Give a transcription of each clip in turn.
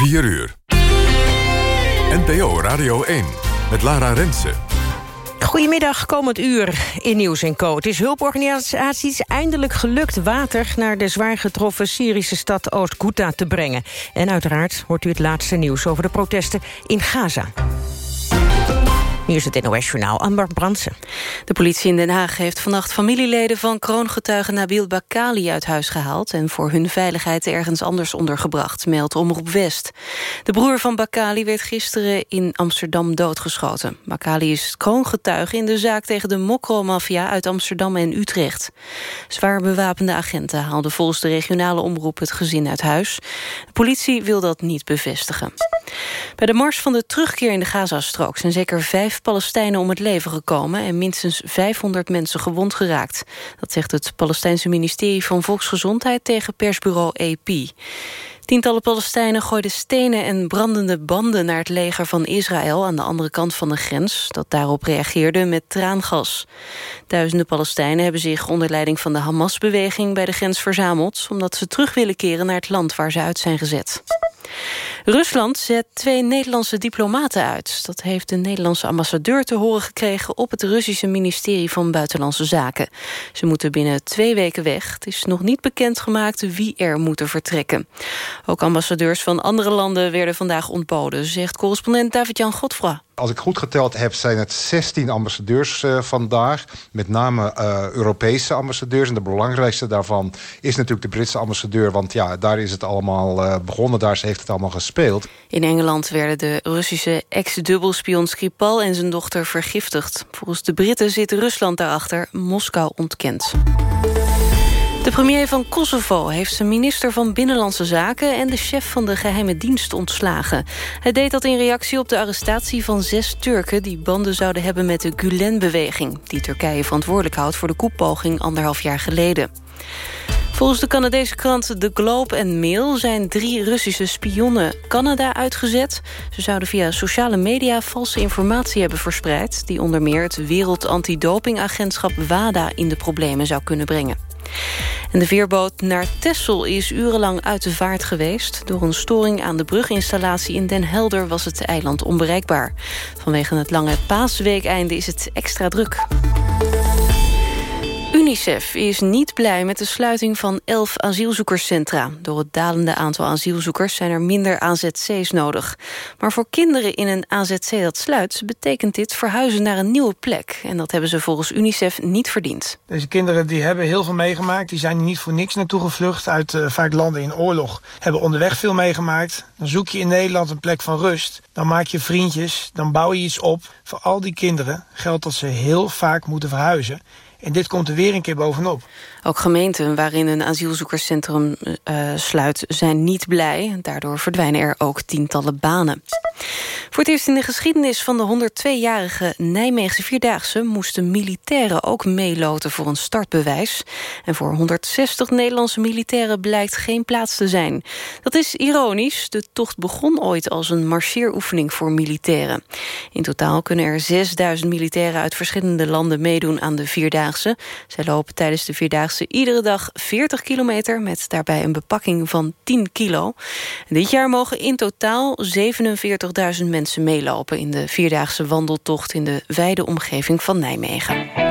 4 uur. NPO Radio 1 met Lara Rensen. Goedemiddag, komend uur in Nieuws en Co. Het is hulporganisaties eindelijk gelukt water... naar de zwaar getroffen Syrische stad Oost-Ghouta te brengen. En uiteraard hoort u het laatste nieuws over de protesten in Gaza. Nu is het NOS-journaal Amber Brandsen. De politie in Den Haag heeft vannacht familieleden van kroongetuige Nabil Bakali uit huis gehaald... en voor hun veiligheid ergens anders ondergebracht, meldt Omroep West. De broer van Bakali werd gisteren in Amsterdam doodgeschoten. Bakali is kroongetuige in de zaak tegen de Mokro-maffia uit Amsterdam en Utrecht. Zwaar bewapende agenten haalden volgens de regionale omroep het gezin uit huis. De politie wil dat niet bevestigen. Bij de mars van de terugkeer in de Gazastrook zijn zeker vijf Palestijnen om het leven gekomen... en minstens 500 mensen gewond geraakt. Dat zegt het Palestijnse ministerie van Volksgezondheid... tegen persbureau AP. Tientallen Palestijnen gooiden stenen en brandende banden... naar het leger van Israël aan de andere kant van de grens... dat daarop reageerde met traangas. Duizenden Palestijnen hebben zich onder leiding van de Hamas-beweging... bij de grens verzameld... omdat ze terug willen keren naar het land waar ze uit zijn gezet. Rusland zet twee Nederlandse diplomaten uit. Dat heeft de Nederlandse ambassadeur te horen gekregen... op het Russische ministerie van Buitenlandse Zaken. Ze moeten binnen twee weken weg. Het is nog niet bekendgemaakt wie er moeten vertrekken. Ook ambassadeurs van andere landen werden vandaag ontboden... zegt correspondent David-Jan Godfroy. Als ik goed geteld heb, zijn het 16 ambassadeurs uh, vandaag. Met name uh, Europese ambassadeurs. En de belangrijkste daarvan is natuurlijk de Britse ambassadeur. Want ja, daar is het allemaal uh, begonnen. Daar heeft het allemaal gespeeld. In Engeland werden de Russische ex-dubbelspion Skripal en zijn dochter vergiftigd. Volgens de Britten zit Rusland daarachter. Moskou ontkent. De premier van Kosovo heeft zijn minister van Binnenlandse Zaken... en de chef van de geheime dienst ontslagen. Hij deed dat in reactie op de arrestatie van zes Turken... die banden zouden hebben met de Gulen-beweging... die Turkije verantwoordelijk houdt voor de koepoging anderhalf jaar geleden. Volgens de Canadese krant The Globe en Mail zijn drie Russische spionnen Canada uitgezet. Ze zouden via sociale media valse informatie hebben verspreid... die onder meer het Wereld Antidopingagentschap WADA in de problemen zou kunnen brengen. En de veerboot naar Texel is urenlang uit de vaart geweest. Door een storing aan de bruginstallatie in Den Helder was het eiland onbereikbaar. Vanwege het lange paasweekeinde is het extra druk. UNICEF is niet blij met de sluiting van elf asielzoekerscentra. Door het dalende aantal asielzoekers zijn er minder AZC's nodig. Maar voor kinderen in een AZC dat sluit... betekent dit verhuizen naar een nieuwe plek. En dat hebben ze volgens UNICEF niet verdiend. Deze kinderen die hebben heel veel meegemaakt. Die zijn niet voor niks naartoe gevlucht uit uh, vaak landen in oorlog. Hebben onderweg veel meegemaakt. Dan zoek je in Nederland een plek van rust. Dan maak je vriendjes. Dan bouw je iets op. Voor al die kinderen geldt dat ze heel vaak moeten verhuizen. En dit komt er weer een keer bovenop. Ook gemeenten waarin een asielzoekerscentrum uh, sluit zijn niet blij. Daardoor verdwijnen er ook tientallen banen. Voor het eerst in de geschiedenis van de 102-jarige Nijmeegse Vierdaagse... moesten militairen ook meeloten voor een startbewijs. En voor 160 Nederlandse militairen blijkt geen plaats te zijn. Dat is ironisch. De tocht begon ooit als een marcheeroefening voor militairen. In totaal kunnen er 6000 militairen uit verschillende landen meedoen aan de Vierdaagse. Zij lopen tijdens de Vierdaagse iedere dag 40 kilometer... met daarbij een bepakking van 10 kilo. dit jaar mogen in totaal 47.000 mensen meelopen... in de vierdaagse wandeltocht in de wijde omgeving van Nijmegen.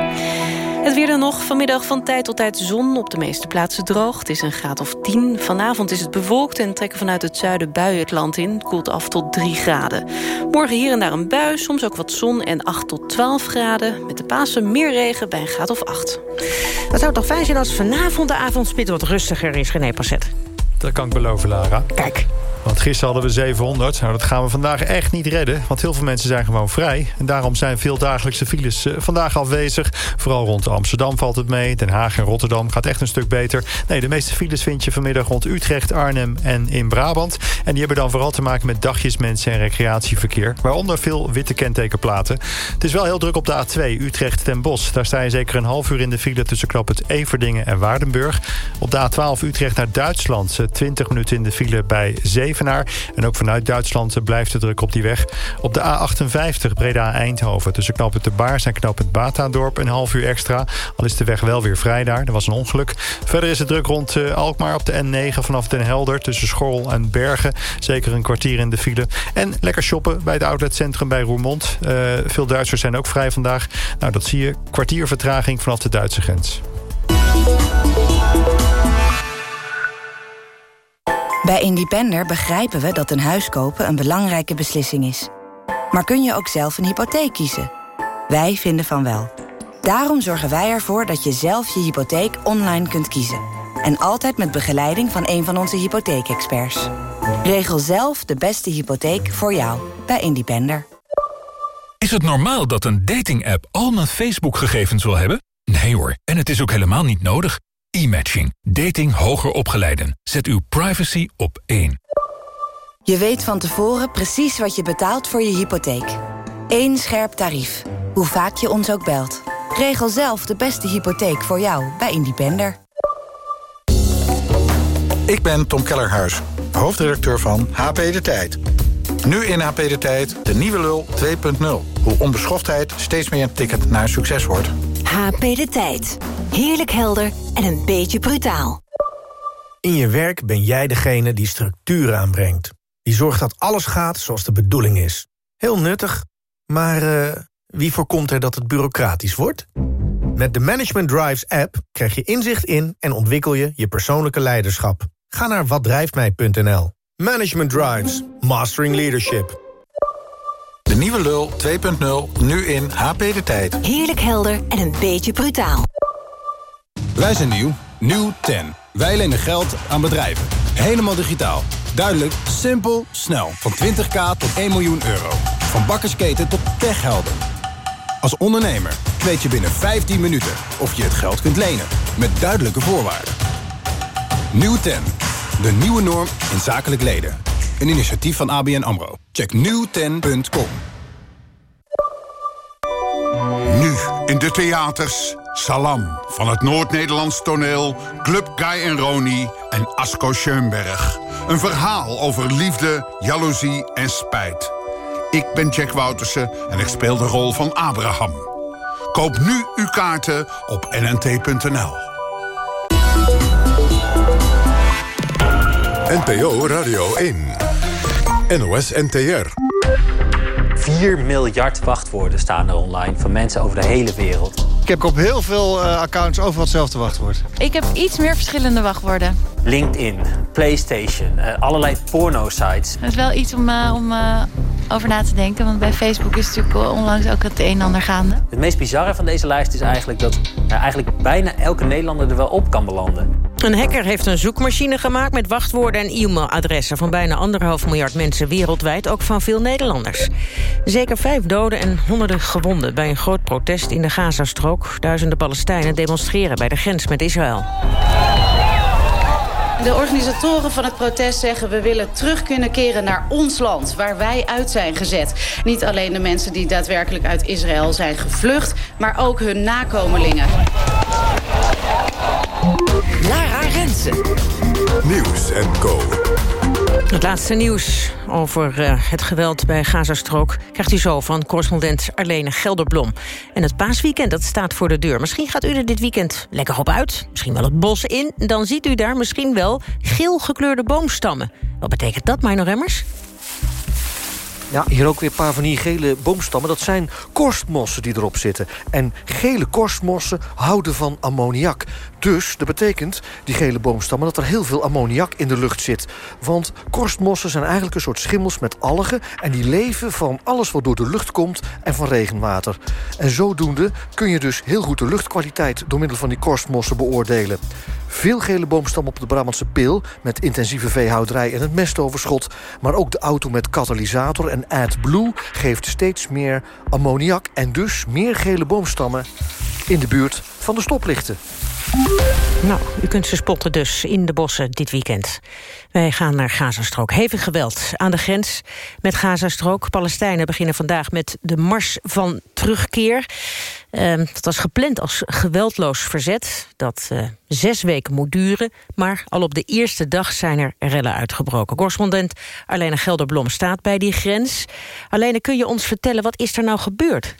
Het weer dan nog. Vanmiddag van tijd tot tijd zon. Op de meeste plaatsen droog. Het is een graad of 10. Vanavond is het bewolkt en trekken vanuit het zuiden buien het land in. Het koelt af tot 3 graden. Morgen hier en daar een bui. Soms ook wat zon en 8 tot 12 graden. Met de Pasen meer regen bij een graad of 8. Het zou toch fijn zijn als vanavond de avondspit wat rustiger is, René Passet. Dat kan ik beloven, Lara. Kijk. Want gisteren hadden we 700. Nou, dat gaan we vandaag echt niet redden. Want heel veel mensen zijn gewoon vrij. En daarom zijn veel dagelijkse files uh, vandaag afwezig. Vooral rond Amsterdam valt het mee. Den Haag en Rotterdam gaat echt een stuk beter. Nee, de meeste files vind je vanmiddag rond Utrecht, Arnhem en in Brabant. En die hebben dan vooral te maken met dagjes, mensen en recreatieverkeer. Waaronder veel witte kentekenplaten. Het is wel heel druk op de A2 Utrecht ten Bosch. Daar sta je zeker een half uur in de file tussen knap het Everdingen en Waardenburg. Op de A12 Utrecht naar Duitsland. 20 minuten in de file bij 7. En ook vanuit Duitsland blijft de druk op die weg. Op de A58 Breda-Eindhoven tussen het De Baars en het Batadorp een half uur extra. Al is de weg wel weer vrij daar. Er was een ongeluk. Verder is het druk rond uh, Alkmaar op de N9 vanaf Den Helder tussen Schorl en Bergen. Zeker een kwartier in de file. En lekker shoppen bij het outletcentrum bij Roermond. Uh, veel Duitsers zijn ook vrij vandaag. Nou, dat zie je. Kwartier vertraging vanaf de Duitse grens. Bij Independer begrijpen we dat een huis kopen een belangrijke beslissing is. Maar kun je ook zelf een hypotheek kiezen? Wij vinden van wel. Daarom zorgen wij ervoor dat je zelf je hypotheek online kunt kiezen. En altijd met begeleiding van een van onze hypotheekexperts. Regel zelf de beste hypotheek voor jou bij Independer. Is het normaal dat een dating-app al mijn Facebook-gegevens wil hebben? Nee hoor, en het is ook helemaal niet nodig. E-matching. Dating hoger opgeleiden. Zet uw privacy op één. Je weet van tevoren precies wat je betaalt voor je hypotheek. Eén scherp tarief. Hoe vaak je ons ook belt. Regel zelf de beste hypotheek voor jou bij Independer. Ik ben Tom Kellerhuis, hoofdredacteur van HP De Tijd. Nu in HP De Tijd de nieuwe lul 2.0. Hoe onbeschoftheid steeds meer een ticket naar succes wordt. HP De Tijd. Heerlijk helder en een beetje brutaal. In je werk ben jij degene die structuur aanbrengt. Die zorgt dat alles gaat zoals de bedoeling is. Heel nuttig, maar uh, wie voorkomt er dat het bureaucratisch wordt? Met de Management Drives app krijg je inzicht in en ontwikkel je je persoonlijke leiderschap. Ga naar watdrijftmij.nl. Management Drives. Mastering Leadership. De nieuwe lul 2.0, nu in HP De Tijd. Heerlijk helder en een beetje brutaal. Wij zijn nieuw. Nieuw 10. Wij lenen geld aan bedrijven. Helemaal digitaal. Duidelijk, simpel, snel. Van 20k tot 1 miljoen euro. Van bakkersketen tot techhelden. Als ondernemer weet je binnen 15 minuten of je het geld kunt lenen. Met duidelijke voorwaarden. Nieuw 10. De nieuwe norm in zakelijk leden. Een initiatief van ABN AMRO. Check nieuwten.com. Nu in de theaters Salam van het Noord-Nederlands toneel... Club Guy en Roni en Asko Schoenberg. Een verhaal over liefde, jaloezie en spijt. Ik ben Jack Woutersen en ik speel de rol van Abraham. Koop nu uw kaarten op nnt.nl. NPO Radio 1. NOS NTR. 4 miljard wachtwoorden staan er online van mensen over de hele wereld. Ik heb op heel veel uh, accounts overal hetzelfde wachtwoord. Ik heb iets meer verschillende wachtwoorden. LinkedIn, PlayStation, uh, allerlei porno-sites. Dat is wel iets om, uh, om over na te denken. Want bij Facebook is natuurlijk onlangs ook het een en ander gaande. Het meest bizarre van deze lijst is eigenlijk dat eigenlijk bijna elke Nederlander er wel op kan belanden. Een hacker heeft een zoekmachine gemaakt met wachtwoorden en e-mailadressen... van bijna anderhalf miljard mensen wereldwijd, ook van veel Nederlanders. Zeker vijf doden en honderden gewonden bij een groot protest in de Gazastrook. Duizenden Palestijnen demonstreren bij de grens met Israël. De organisatoren van het protest zeggen... we willen terug kunnen keren naar ons land, waar wij uit zijn gezet. Niet alleen de mensen die daadwerkelijk uit Israël zijn gevlucht... maar ook hun nakomelingen. Nieuws en Co. Het laatste nieuws over uh, het geweld bij Gazastrook... krijgt u zo van correspondent Arlene Gelderblom. En het paasweekend dat staat voor de deur. Misschien gaat u er dit weekend lekker op uit. Misschien wel het bos in. Dan ziet u daar misschien wel geel gekleurde boomstammen. Wat betekent dat, Mino Remmers? Ja, hier ook weer een paar van die gele boomstammen. Dat zijn korstmossen die erop zitten. En gele korstmossen houden van ammoniak. Dus dat betekent, die gele boomstammen... dat er heel veel ammoniak in de lucht zit. Want korstmossen zijn eigenlijk een soort schimmels met algen... en die leven van alles wat door de lucht komt en van regenwater. En zodoende kun je dus heel goed de luchtkwaliteit... door middel van die korstmossen beoordelen. Veel gele boomstammen op de Brabantse Pil... met intensieve veehouderij en het mestoverschot. Maar ook de auto met katalysator en AdBlue... geeft steeds meer ammoniak en dus meer gele boomstammen... in de buurt van de stoplichten. Nou, u kunt ze spotten dus in de bossen dit weekend. Wij gaan naar Gazastrook. Hevig geweld aan de grens met Gazastrook. Palestijnen beginnen vandaag met de Mars van Terugkeer. Uh, dat was gepland als geweldloos verzet. Dat uh, zes weken moet duren. Maar al op de eerste dag zijn er rellen uitgebroken. Correspondent Arlene Gelderblom staat bij die grens. Arlene, kun je ons vertellen, wat is er nou gebeurd?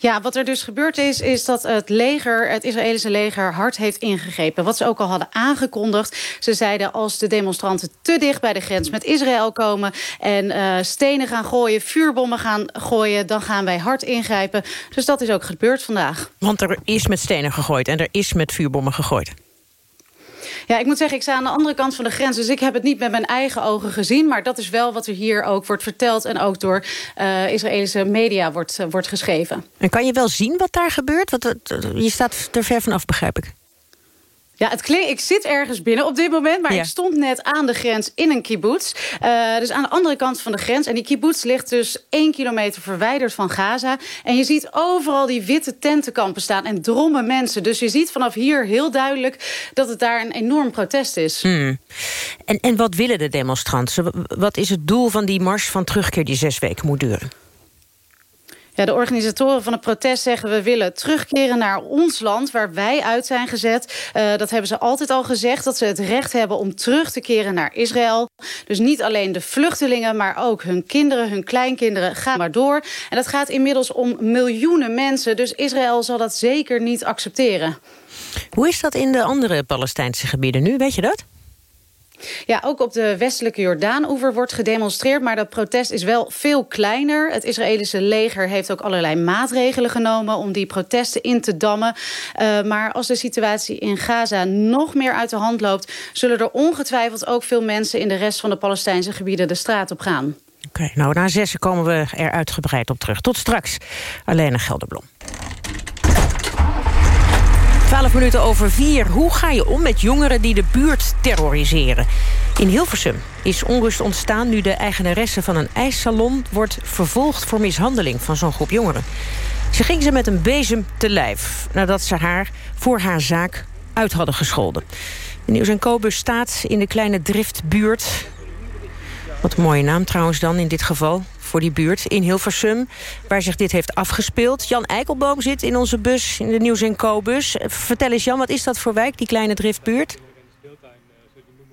Ja, wat er dus gebeurd is, is dat het leger, het Israëlische leger, hard heeft ingegrepen. Wat ze ook al hadden aangekondigd. Ze zeiden als de demonstranten te dicht bij de grens met Israël komen en uh, stenen gaan gooien, vuurbommen gaan gooien, dan gaan wij hard ingrijpen. Dus dat is ook gebeurd vandaag. Want er is met stenen gegooid en er is met vuurbommen gegooid. Ja, ik moet zeggen, ik sta aan de andere kant van de grens. Dus ik heb het niet met mijn eigen ogen gezien. Maar dat is wel wat er hier ook wordt verteld... en ook door uh, Israëlische media wordt, uh, wordt geschreven. En kan je wel zien wat daar gebeurt? Want, je staat er ver vanaf, begrijp ik. Ja, het klinkt, ik zit ergens binnen op dit moment, maar ja. ik stond net aan de grens in een kibbutz. Uh, dus aan de andere kant van de grens. En die kibbutz ligt dus één kilometer verwijderd van Gaza. En je ziet overal die witte tentenkampen staan en drommen mensen. Dus je ziet vanaf hier heel duidelijk dat het daar een enorm protest is. Hmm. En, en wat willen de demonstranten? Wat is het doel van die mars van terugkeer die zes weken moet duren? Ja, de organisatoren van het protest zeggen... we willen terugkeren naar ons land waar wij uit zijn gezet. Uh, dat hebben ze altijd al gezegd, dat ze het recht hebben... om terug te keren naar Israël. Dus niet alleen de vluchtelingen, maar ook hun kinderen, hun kleinkinderen... gaan maar door. En dat gaat inmiddels om miljoenen mensen. Dus Israël zal dat zeker niet accepteren. Hoe is dat in de andere Palestijnse gebieden nu? Weet je dat? Ja, ook op de westelijke Jordaan-oever wordt gedemonstreerd... maar dat protest is wel veel kleiner. Het Israëlische leger heeft ook allerlei maatregelen genomen... om die protesten in te dammen. Uh, maar als de situatie in Gaza nog meer uit de hand loopt... zullen er ongetwijfeld ook veel mensen... in de rest van de Palestijnse gebieden de straat op gaan. Oké, nou na zessen komen we er uitgebreid op terug. Tot straks, Alene Gelderblom. 12 minuten over vier. Hoe ga je om met jongeren die de buurt terroriseren? In Hilversum is onrust ontstaan nu de eigenaresse van een ijssalon... wordt vervolgd voor mishandeling van zo'n groep jongeren. Ze ging ze met een bezem te lijf... nadat ze haar voor haar zaak uit hadden gescholden. De Nieuws en Kobus staat in de kleine driftbuurt. Wat een mooie naam trouwens dan in dit geval voor die buurt in Hilversum... waar zich dit heeft afgespeeld. Jan Eikelboom zit in onze bus, in de Nieuws en Co-bus. Vertel eens Jan, wat is dat voor wijk, die kleine driftbuurt?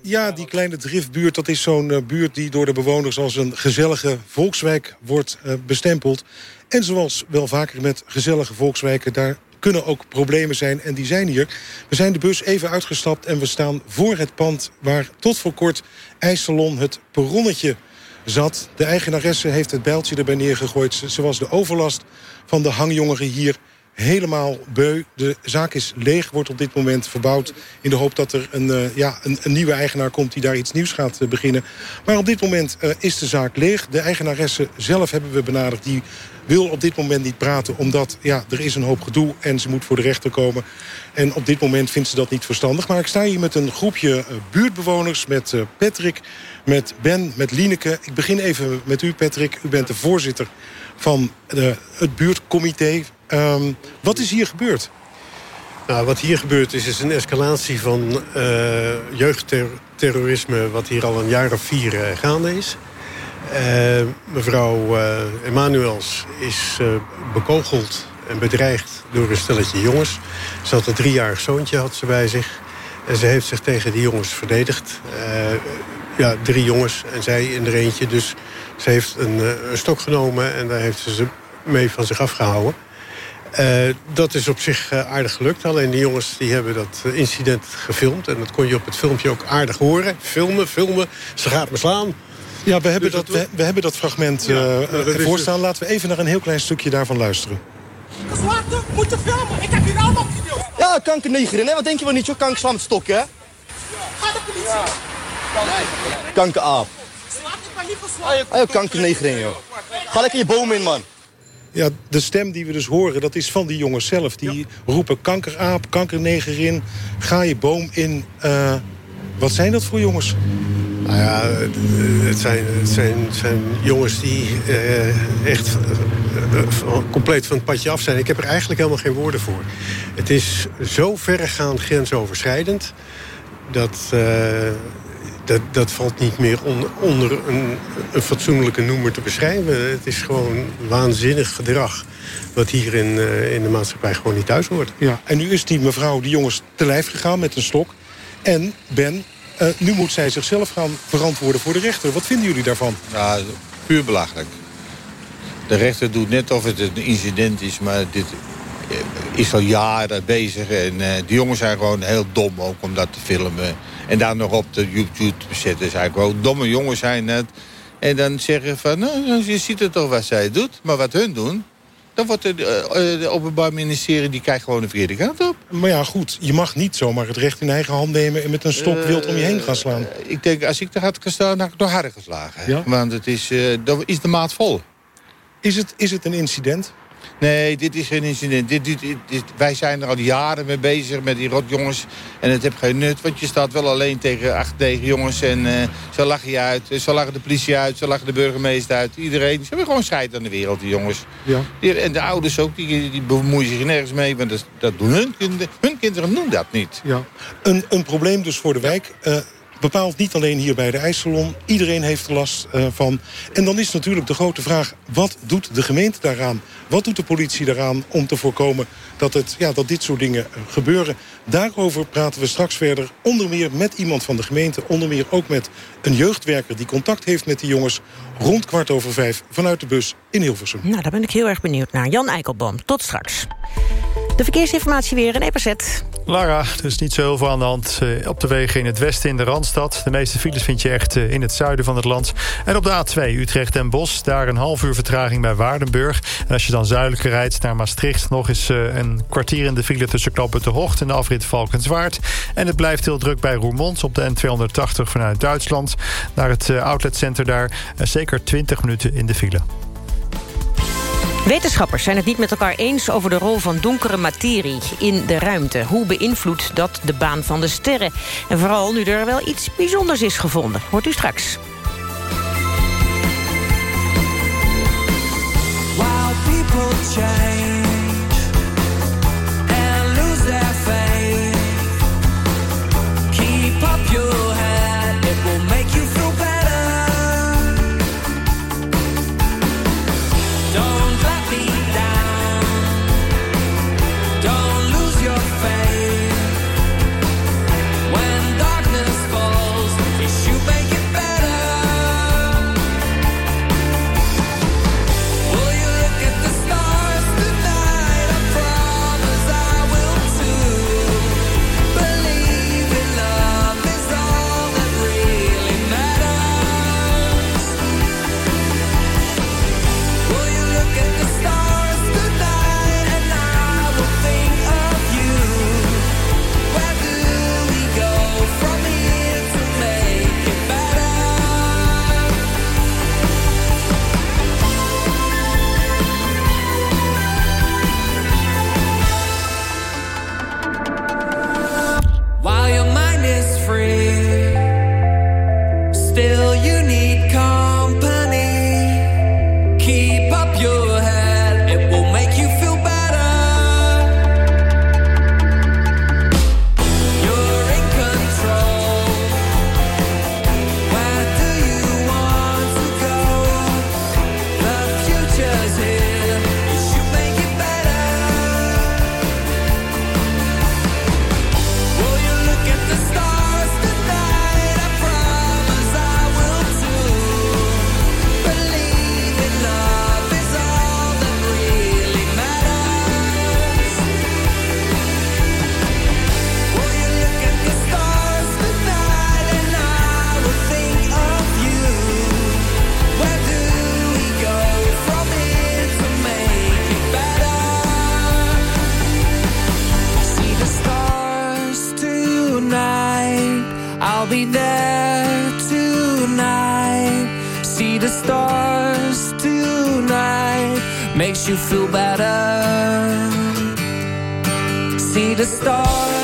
Ja, die kleine driftbuurt, dat is zo'n uh, buurt die door de bewoners als een gezellige volkswijk wordt uh, bestempeld. En zoals wel vaker met gezellige volkswijken, daar kunnen ook problemen zijn en die zijn hier. We zijn de bus even uitgestapt en we staan voor het pand waar tot voor kort IJssalon het perronnetje zat. De eigenaresse heeft het bijltje erbij neergegooid. Ze was de overlast van de hangjongeren hier helemaal beu. De zaak is leeg, wordt op dit moment verbouwd... in de hoop dat er een, uh, ja, een, nieuwe eigenaar komt die daar iets nieuws gaat uh, beginnen. Maar op dit moment uh, is de zaak leeg. De eigenaresse zelf hebben we benaderd. Die wil op dit moment niet praten, omdat ja, er is een hoop gedoe... en ze moet voor de rechter komen. En op dit moment vindt ze dat niet verstandig. Maar ik sta hier met een groepje buurtbewoners, met Patrick, met Ben, met Lieneke. Ik begin even met u, Patrick. U bent de voorzitter van de, het buurtcomité. Um, wat is hier gebeurd? Nou, wat hier gebeurd is, is een escalatie van uh, jeugdterrorisme... wat hier al een jaar of vier uh, gaande is. Uh, mevrouw Emanuels is bekogeld en bedreigd door een stelletje jongens. Ze had een driejarig zoontje had ze bij zich. En ze heeft zich tegen die jongens verdedigd. Ja, drie jongens en zij in er eentje. Dus ze heeft een, een stok genomen en daar heeft ze ze mee van zich afgehouden. Uh, dat is op zich uh, aardig gelukt. Alleen de jongens die hebben dat incident gefilmd. En dat kon je op het filmpje ook aardig horen. Filmen, filmen. Ze gaat me slaan. Ja, we hebben, dus dat, we, we, hebben dat fragment ja, uh, voorstaan. Laten we even naar een heel klein stukje daarvan luisteren. Geslaagde, moet je filmen. Ik heb hier allemaal video. Ja, kankernegerin, hè? Wat denk je wel niet, joh? Kankerslaan met stok, hè? Ga de politie. Kankeraap. Ah, joh, kankernegerin, joh. Ga lekker je boom in, man. Ja, de stem die we dus horen, dat is van die jongens zelf. Die ja. roepen kankeraap, kankernegerin, ga je boom in. Uh, wat zijn dat voor jongens? Nou ja, het zijn, het zijn, het zijn jongens die uh, echt uh, compleet van het padje af zijn. Ik heb er eigenlijk helemaal geen woorden voor. Het is zo verregaand grensoverschrijdend... dat, dat, dat valt niet meer onder, onder een, een, fatsoenlijke noemer te beschrijven. Het is gewoon waanzinnig gedrag wat hier in, uh, in de maatschappij gewoon niet thuis hoort. Ja, en nu is die mevrouw die jongens te lijf gegaan met een stok. En Ben, uh, nu moet zij zichzelf gaan verantwoorden voor de rechter. Wat vinden jullie daarvan? Ja, puur belachelijk. De rechter doet net of het een incident is, maar dit is al jaren bezig. En uh, die jongens zijn gewoon heel dom ook om dat te filmen. En daar nog op de YouTube te zetten. Zijn gewoon domme jongens zijn het. En dan zeggen van, nou, je ziet het toch wat zij doet. Maar wat hun doen, dan wordt het uh, Openbaar Ministerie... die kijkt gewoon de verkeerde kant op. Maar ja, goed, je mag niet zomaar het recht in eigen hand nemen... en met een stok wild om je heen gaan slaan. ik denk, als ik er had gestaan, dan had ik door harder geslagen. Want het is, dan is de maat vol. Is het, is het een incident? Nee, dit is geen incident. Dit, dit, dit, wij zijn er al jaren mee bezig met die rotjongens. En het heeft geen nut, want je staat wel alleen tegen acht tegen jongens. En uh, ze lachen je uit, ze lachen de politie uit, ze lachen de burgemeester uit. Iedereen, ze hebben gewoon scheid aan de wereld, die jongens. Ja. Die, en de ouders ook, die, die bemoeien zich nergens mee. Want dat, dat doen hun kinderen. Hun kinderen doen dat niet. Ja. Een, een probleem dus voor de wijk. Uh, bepaald niet alleen hier bij de IJsselon. Iedereen heeft er last uh, van. En dan is natuurlijk de grote vraag... wat doet de gemeente daaraan? Wat doet de politie daaraan om te voorkomen dat, het, ja, dat dit soort dingen uh, gebeuren? Daarover praten we straks verder. Onder meer met iemand van de gemeente. Onder meer ook met een jeugdwerker die contact heeft met die jongens. Rond kwart over vijf vanuit de bus in Hilversum. Nou, daar ben ik heel erg benieuwd naar. Jan Eikelboom, tot straks. De verkeersinformatie weer in Epazet. Lara, er is niet zo heel veel aan de hand uh, op de wegen in het westen in de Randstad. De meeste files vind je echt uh, in het zuiden van het land. En op de A2 Utrecht en Bos, daar een half uur vertraging bij Waardenburg. En als je dan zuidelijker rijdt naar Maastricht... nog eens uh, een kwartier in de file tussen Knoppen de Hocht en de afrit Valkenswaard. En het blijft heel druk bij Roermond op de N280 vanuit Duitsland. Naar het outletcenter daar zeker 20 minuten in de file. Wetenschappers zijn het niet met elkaar eens over de rol van donkere materie in de ruimte. Hoe beïnvloedt dat de baan van de sterren? En vooral nu er wel iets bijzonders is gevonden. Hoort u straks. you feel better. See the stars.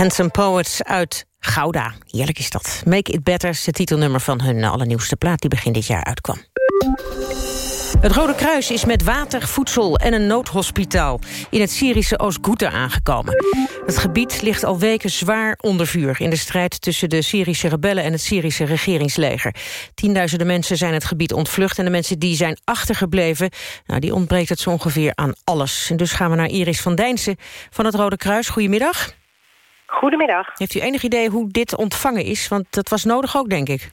Handsome Poets uit Gouda. Heerlijk is dat. Make It Better is de titelnummer van hun allernieuwste plaat... die begin dit jaar uitkwam. Het Rode Kruis is met water, voedsel en een noodhospitaal... in het Syrische Oost-Ghouta aangekomen. Het gebied ligt al weken zwaar onder vuur... in de strijd tussen de Syrische rebellen en het Syrische regeringsleger. Tienduizenden mensen zijn het gebied ontvlucht... en de mensen die zijn achtergebleven, nou, die ontbreekt het zo ongeveer aan alles. En dus gaan we naar Iris van Dijnsen van het Rode Kruis. Goedemiddag. Goedemiddag. Heeft u enig idee hoe dit ontvangen is? Want dat was nodig ook, denk ik.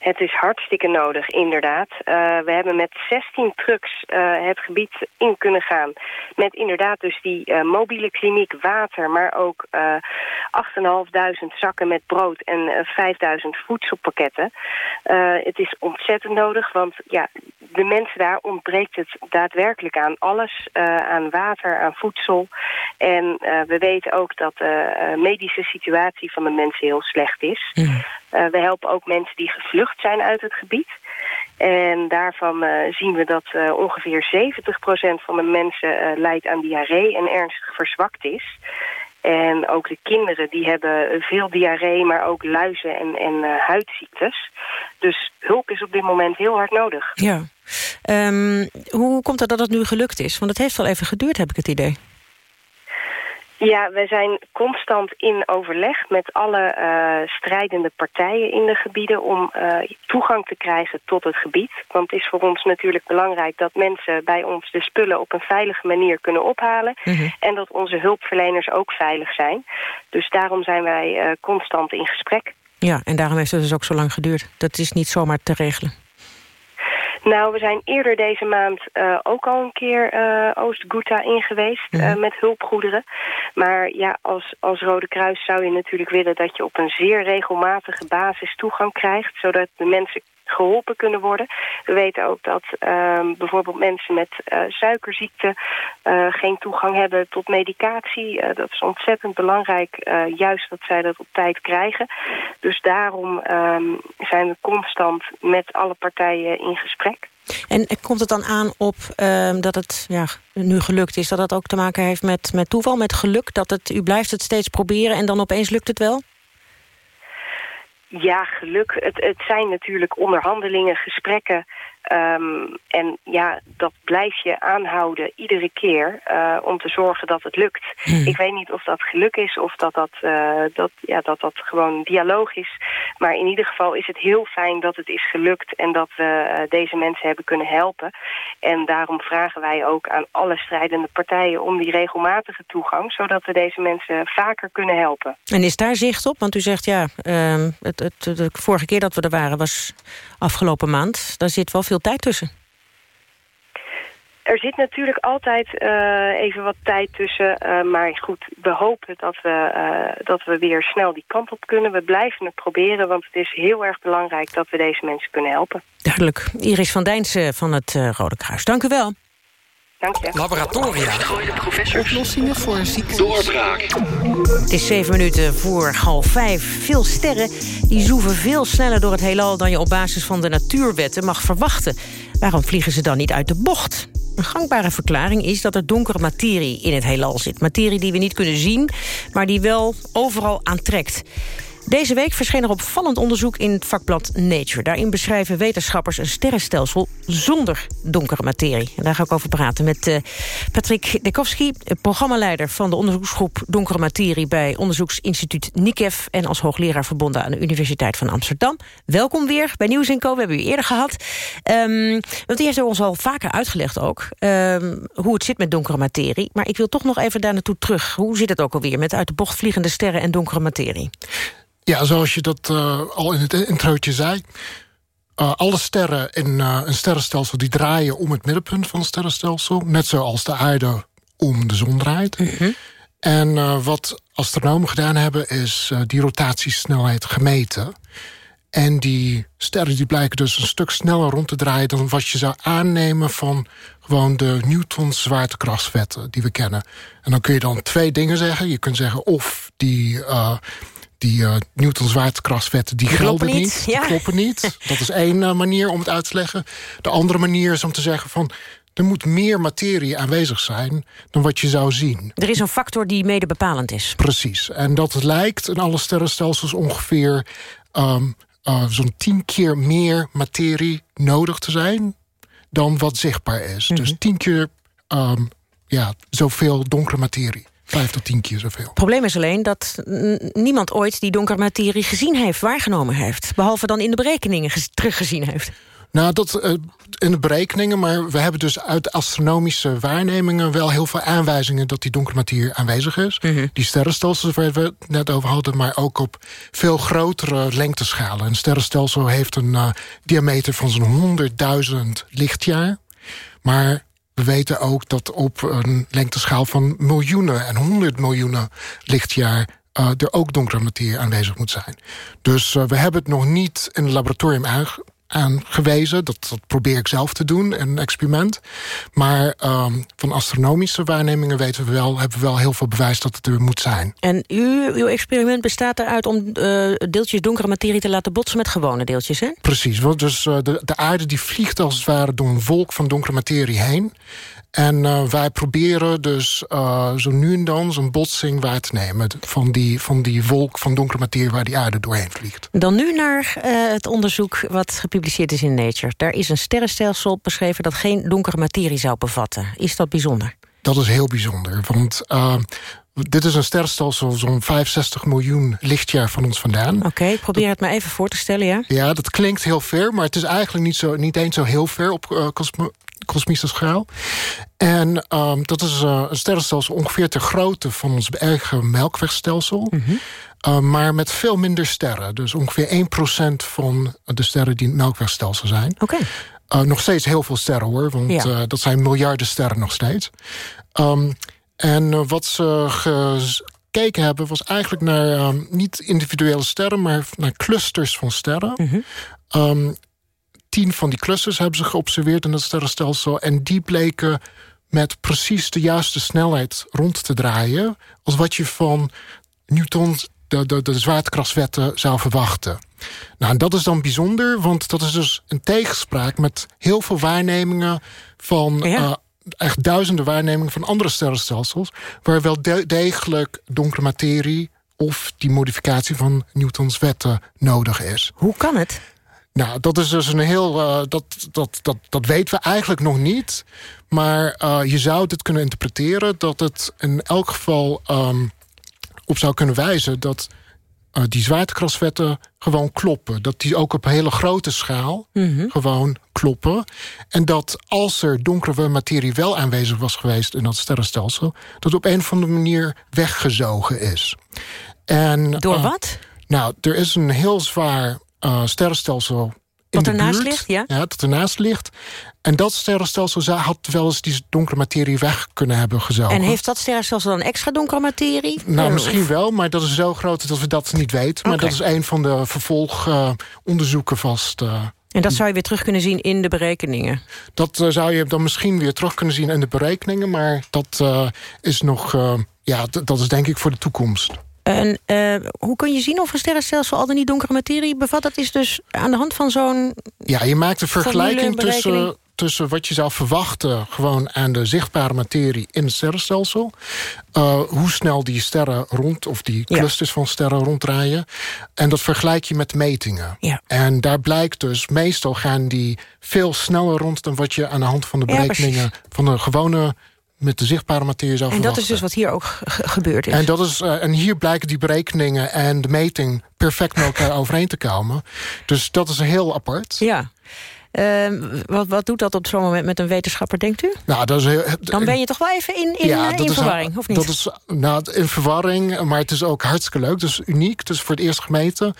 Het is hartstikke nodig, inderdaad. Uh, we hebben met 16 trucks uh, het gebied in kunnen gaan. Met inderdaad dus die uh, mobiele kliniek, water... maar ook 8.500 zakken met brood en 5.000 voedselpakketten. het is ontzettend nodig, want ja, de mensen daar ontbreekt het daadwerkelijk aan alles. aan water, aan voedsel. En we weten ook dat de medische situatie van de mensen heel slecht is. We helpen ook mensen die gevlucht zijn uit het gebied. En daarvan uh, zien we dat uh, ongeveer 70% van de mensen lijdt aan diarree en ernstig verzwakt is. En ook de kinderen die hebben veel diarree, maar ook luizen en, en huidziektes. Dus hulp is op dit moment heel hard nodig. Ja. Um, hoe komt het dat het nu gelukt is? Want het heeft wel even geduurd, heb ik het idee. Ja, wij zijn constant in overleg met alle uh, strijdende partijen in de gebieden... om uh, toegang te krijgen tot het gebied. Want het is voor ons natuurlijk belangrijk dat mensen bij ons de spullen... op een veilige manier kunnen ophalen. Mhm. En dat onze hulpverleners ook veilig zijn. Dus daarom zijn wij uh, constant in gesprek. Ja, en daarom heeft het dus ook zo lang geduurd. Dat is niet zomaar te regelen. Nou, we zijn eerder deze maand uh, ook al een keer uh, Oost-Ghouta ingeweest mm -hmm. uh, met hulpgoederen. Maar ja, als, als Rode Kruis zou je natuurlijk willen dat je op een zeer regelmatige basis toegang krijgt. Zodat de mensen geholpen kunnen worden. We weten ook dat uh, bijvoorbeeld mensen met uh, suikerziekte uh, geen toegang hebben tot medicatie. Uh, dat is ontzettend belangrijk, juist dat zij dat op tijd krijgen. Dus daarom um, zijn we constant met alle partijen in gesprek. En komt het dan aan op uh, dat het ja, nu gelukt is... dat dat ook te maken heeft met, met toeval, met geluk? Dat het, u blijft het steeds proberen en dan opeens lukt het wel? Ja, geluk. Het, het zijn natuurlijk onderhandelingen, gesprekken. Um, en ja, dat blijf je aanhouden iedere keer uh, om te zorgen dat het lukt. Hmm. Ik weet niet of dat geluk is of dat dat, uh, dat, ja, dat dat gewoon dialoog is. Maar in ieder geval is het heel fijn dat het is gelukt en dat we uh, deze mensen hebben kunnen helpen. En daarom vragen wij ook aan alle strijdende partijen om die regelmatige toegang, zodat we deze mensen vaker kunnen helpen. En is daar zicht op? Want u zegt ja, ehm, het, het, de vorige keer dat we er waren was afgelopen maand. Daar zit wel veel tijd tussen. Er zit natuurlijk altijd uh, even wat tijd tussen. Uh, maar goed, we hopen dat we, uh, dat we weer snel die kant op kunnen. We blijven het proberen, want het is heel erg belangrijk... dat we deze mensen kunnen helpen. Duidelijk. Iris van Dijnsen van het Rode Kruis. Dank u wel. Dank je. Laboratoria. Oplossingen voor ziektes. Doorbraak. Het is zeven minuten voor half vijf. Veel sterren die zoeven veel sneller door het heelal... dan je op basis van de natuurwetten mag verwachten. Waarom vliegen ze dan niet uit de bocht? Een gangbare verklaring is dat er donkere materie in het heelal zit. Materie die we niet kunnen zien, maar die wel overal aantrekt. Deze week verscheen er opvallend onderzoek in het vakblad Nature. Daarin beschrijven wetenschappers een sterrenstelsel zonder donkere materie. En daar ga ik over praten met uh, Patrick Dekowski... programmaleider van de onderzoeksgroep Donkere Materie... bij onderzoeksinstituut NICEF... en als hoogleraar verbonden aan de Universiteit van Amsterdam. Welkom weer bij Nieuws Co. We hebben u eerder gehad. Um, want die heeft ons al vaker uitgelegd ook... Um, hoe het zit met donkere materie. Maar ik wil toch nog even daar naartoe terug. Hoe zit het ook alweer met uit de bocht vliegende sterren en donkere materie? Ja, zoals je dat uh, al in het introotje zei... Uh, alle sterren in uh, een sterrenstelsel die draaien om het middenpunt van het sterrenstelsel. Net zoals de aarde om de zon draait. -hmm. En wat astronomen gedaan hebben is die rotatiesnelheid gemeten. En die sterren die blijken dus een stuk sneller rond te draaien... dan wat je zou aannemen van gewoon de Newtons zwaartekrachtswetten die we kennen. En dan kun je dan twee dingen zeggen. Je kunt zeggen of die die uh, Newtons zwaartekrachtswetten die, die gelden niet. niet. Ja. Die kloppen niet. Dat is één uh, manier om het uit te leggen. De andere manier is om te zeggen van... er moet meer materie aanwezig zijn dan wat je zou zien. Er is een factor die mede bepalend is. Precies. En dat lijkt in alle sterrenstelsels ongeveer um, uh, zo'n tien keer meer materie nodig te zijn dan wat zichtbaar is. Mhm. Dus tien keer um, ja, zoveel donkere materie. Vijf tot tien keer zoveel. Het probleem is alleen dat niemand ooit die donkere materie gezien heeft, waargenomen heeft. Behalve dan in de berekeningen teruggezien heeft. Nou, dat uh, in de berekeningen, maar we hebben dus uit astronomische waarnemingen wel heel veel aanwijzingen dat die donkere materie aanwezig is. Mhm. Die sterrenstelsels waar we het net over hadden, maar ook op veel grotere lengteschalen. Een sterrenstelsel heeft een uh, diameter van zo'n 100.000 lichtjaar. Maar we weten ook dat op een lengteschaal van miljoenen en honderd miljoenen lichtjaar uh, er ook donkere materie aanwezig moet zijn. Dus uh, we hebben het nog niet in het laboratorium aangewezen. Dat, dat probeer ik zelf te doen, in een experiment. Maar um, van astronomische waarnemingen weten we wel, hebben we wel heel veel bewijs dat het er moet zijn. En u, uw experiment bestaat eruit om uh, deeltjes donkere materie te laten botsen met gewone deeltjes, hè? Precies, want dus uh, de, de aarde die vliegt als het ware door een wolk van donkere materie heen. En uh, wij proberen dus uh, zo nu en dan zo'n botsing waar te nemen... Van die, van die wolk van donkere materie waar die aarde doorheen vliegt. Dan nu naar uh, het onderzoek wat gepubliceerd is in Nature. Daar is een sterrenstelsel beschreven dat geen donkere materie zou bevatten. Is dat bijzonder? Dat is heel bijzonder, want... dit is een sterrenstelsel zo'n 65 miljoen lichtjaar van ons vandaan. Oké, okay, probeer het maar even voor te stellen, ja? Ja, dat klinkt heel ver, maar het is eigenlijk niet, zo, niet eens zo heel ver op uh, kosmische schaal. En um, dat is uh, een sterrenstelsel ongeveer ter grootte van ons eigen melkwegstelsel. Mhm. Mm -hmm. uh, maar met veel minder sterren. Dus ongeveer 1% van de sterren die in het melkwegstelsel zijn. Oké. Okay. Uh, nog steeds heel veel sterren hoor, want ja. dat zijn miljarden sterren nog steeds. Um, en wat ze gekeken hebben was eigenlijk naar um, niet individuele sterren... maar naar clusters van sterren. Mhm. Mm -hmm. Tien van die clusters hebben ze geobserveerd in het sterrenstelsel... en die bleken met precies de juiste snelheid rond te draaien... als wat je van Newtons de, de, de zwaartekrachtswetten zou verwachten. Nou, en dat is dan bijzonder, want dat is dus een tegenspraak... met heel veel waarnemingen van... Ja. Uh, echt duizenden waarnemingen van andere sterrenstelsels... waar wel de degelijk donkere materie... of die modificatie van Newtons wetten nodig is. Hoe kan het? Nou, dat is dus een heel... Uh, dat, dat, dat, dat weten we eigenlijk nog niet. Maar uh, je zou dit kunnen interpreteren... dat het in elk geval um, op zou kunnen wijzen... dat uh, die zwaartekrachtswetten gewoon kloppen. Dat die ook op een hele grote schaal mm -hmm. gewoon kloppen. En dat als er donkere materie wel aanwezig was geweest... in dat sterrenstelsel... dat op een of andere manier weggezogen is. En, Door wat? Nou, er is een heel zwaar uh, sterrenstelsel dat in de ernaast ligt, ja? Ja, dat ernaast ligt. En dat sterrenstelsel had wel eens die donkere materie weg kunnen hebben gezogen. En heeft dat sterrenstelsel dan extra donkere materie? Nou, Uh, misschien wel, maar dat is zo groot dat we dat niet weten. Maar dat is een van de vervolgonderzoeken vast. eh. En dat zou je weer terug kunnen zien in de berekeningen. dat eh, zou je dan misschien weer terug kunnen zien in de berekeningen. Maar dat eh, is nog, eh, ja, dat is denk ik voor de toekomst. En eh, hoe kun je zien of een sterrenstelsel al dan niet donkere materie bevat? Dat is dus aan de hand van zo'n... Ja, je maakt een vergelijking tussen, tussen wat je zou verwachten... gewoon aan de zichtbare materie in het sterrenstelsel. Uh, hoe snel die sterren rond, of die Ja. clusters van sterren ronddraaien. En dat vergelijk je met metingen. Ja. En daar blijkt dus, meestal gaan die veel sneller rond... dan wat je aan de hand van de Ja, berekeningen... van de gewone, met de zichtbare materie zou En dat is dus wat hier ook ge- gebeurd is. En, dat is, eh, en hier blijken die berekeningen en de meting perfect met elkaar overeen te komen. Dus dat is heel apart. Ja. Eh, wat, wat doet dat op zo'n moment met een wetenschapper, denkt u? Nou, dat is heel, Dan ben je toch wel even in, in, eh, in is- verwarring, of niet? Dat is nou, in verwarring, maar het is ook hartstikke leuk. Dus uniek, het is voor het eerst gemeten.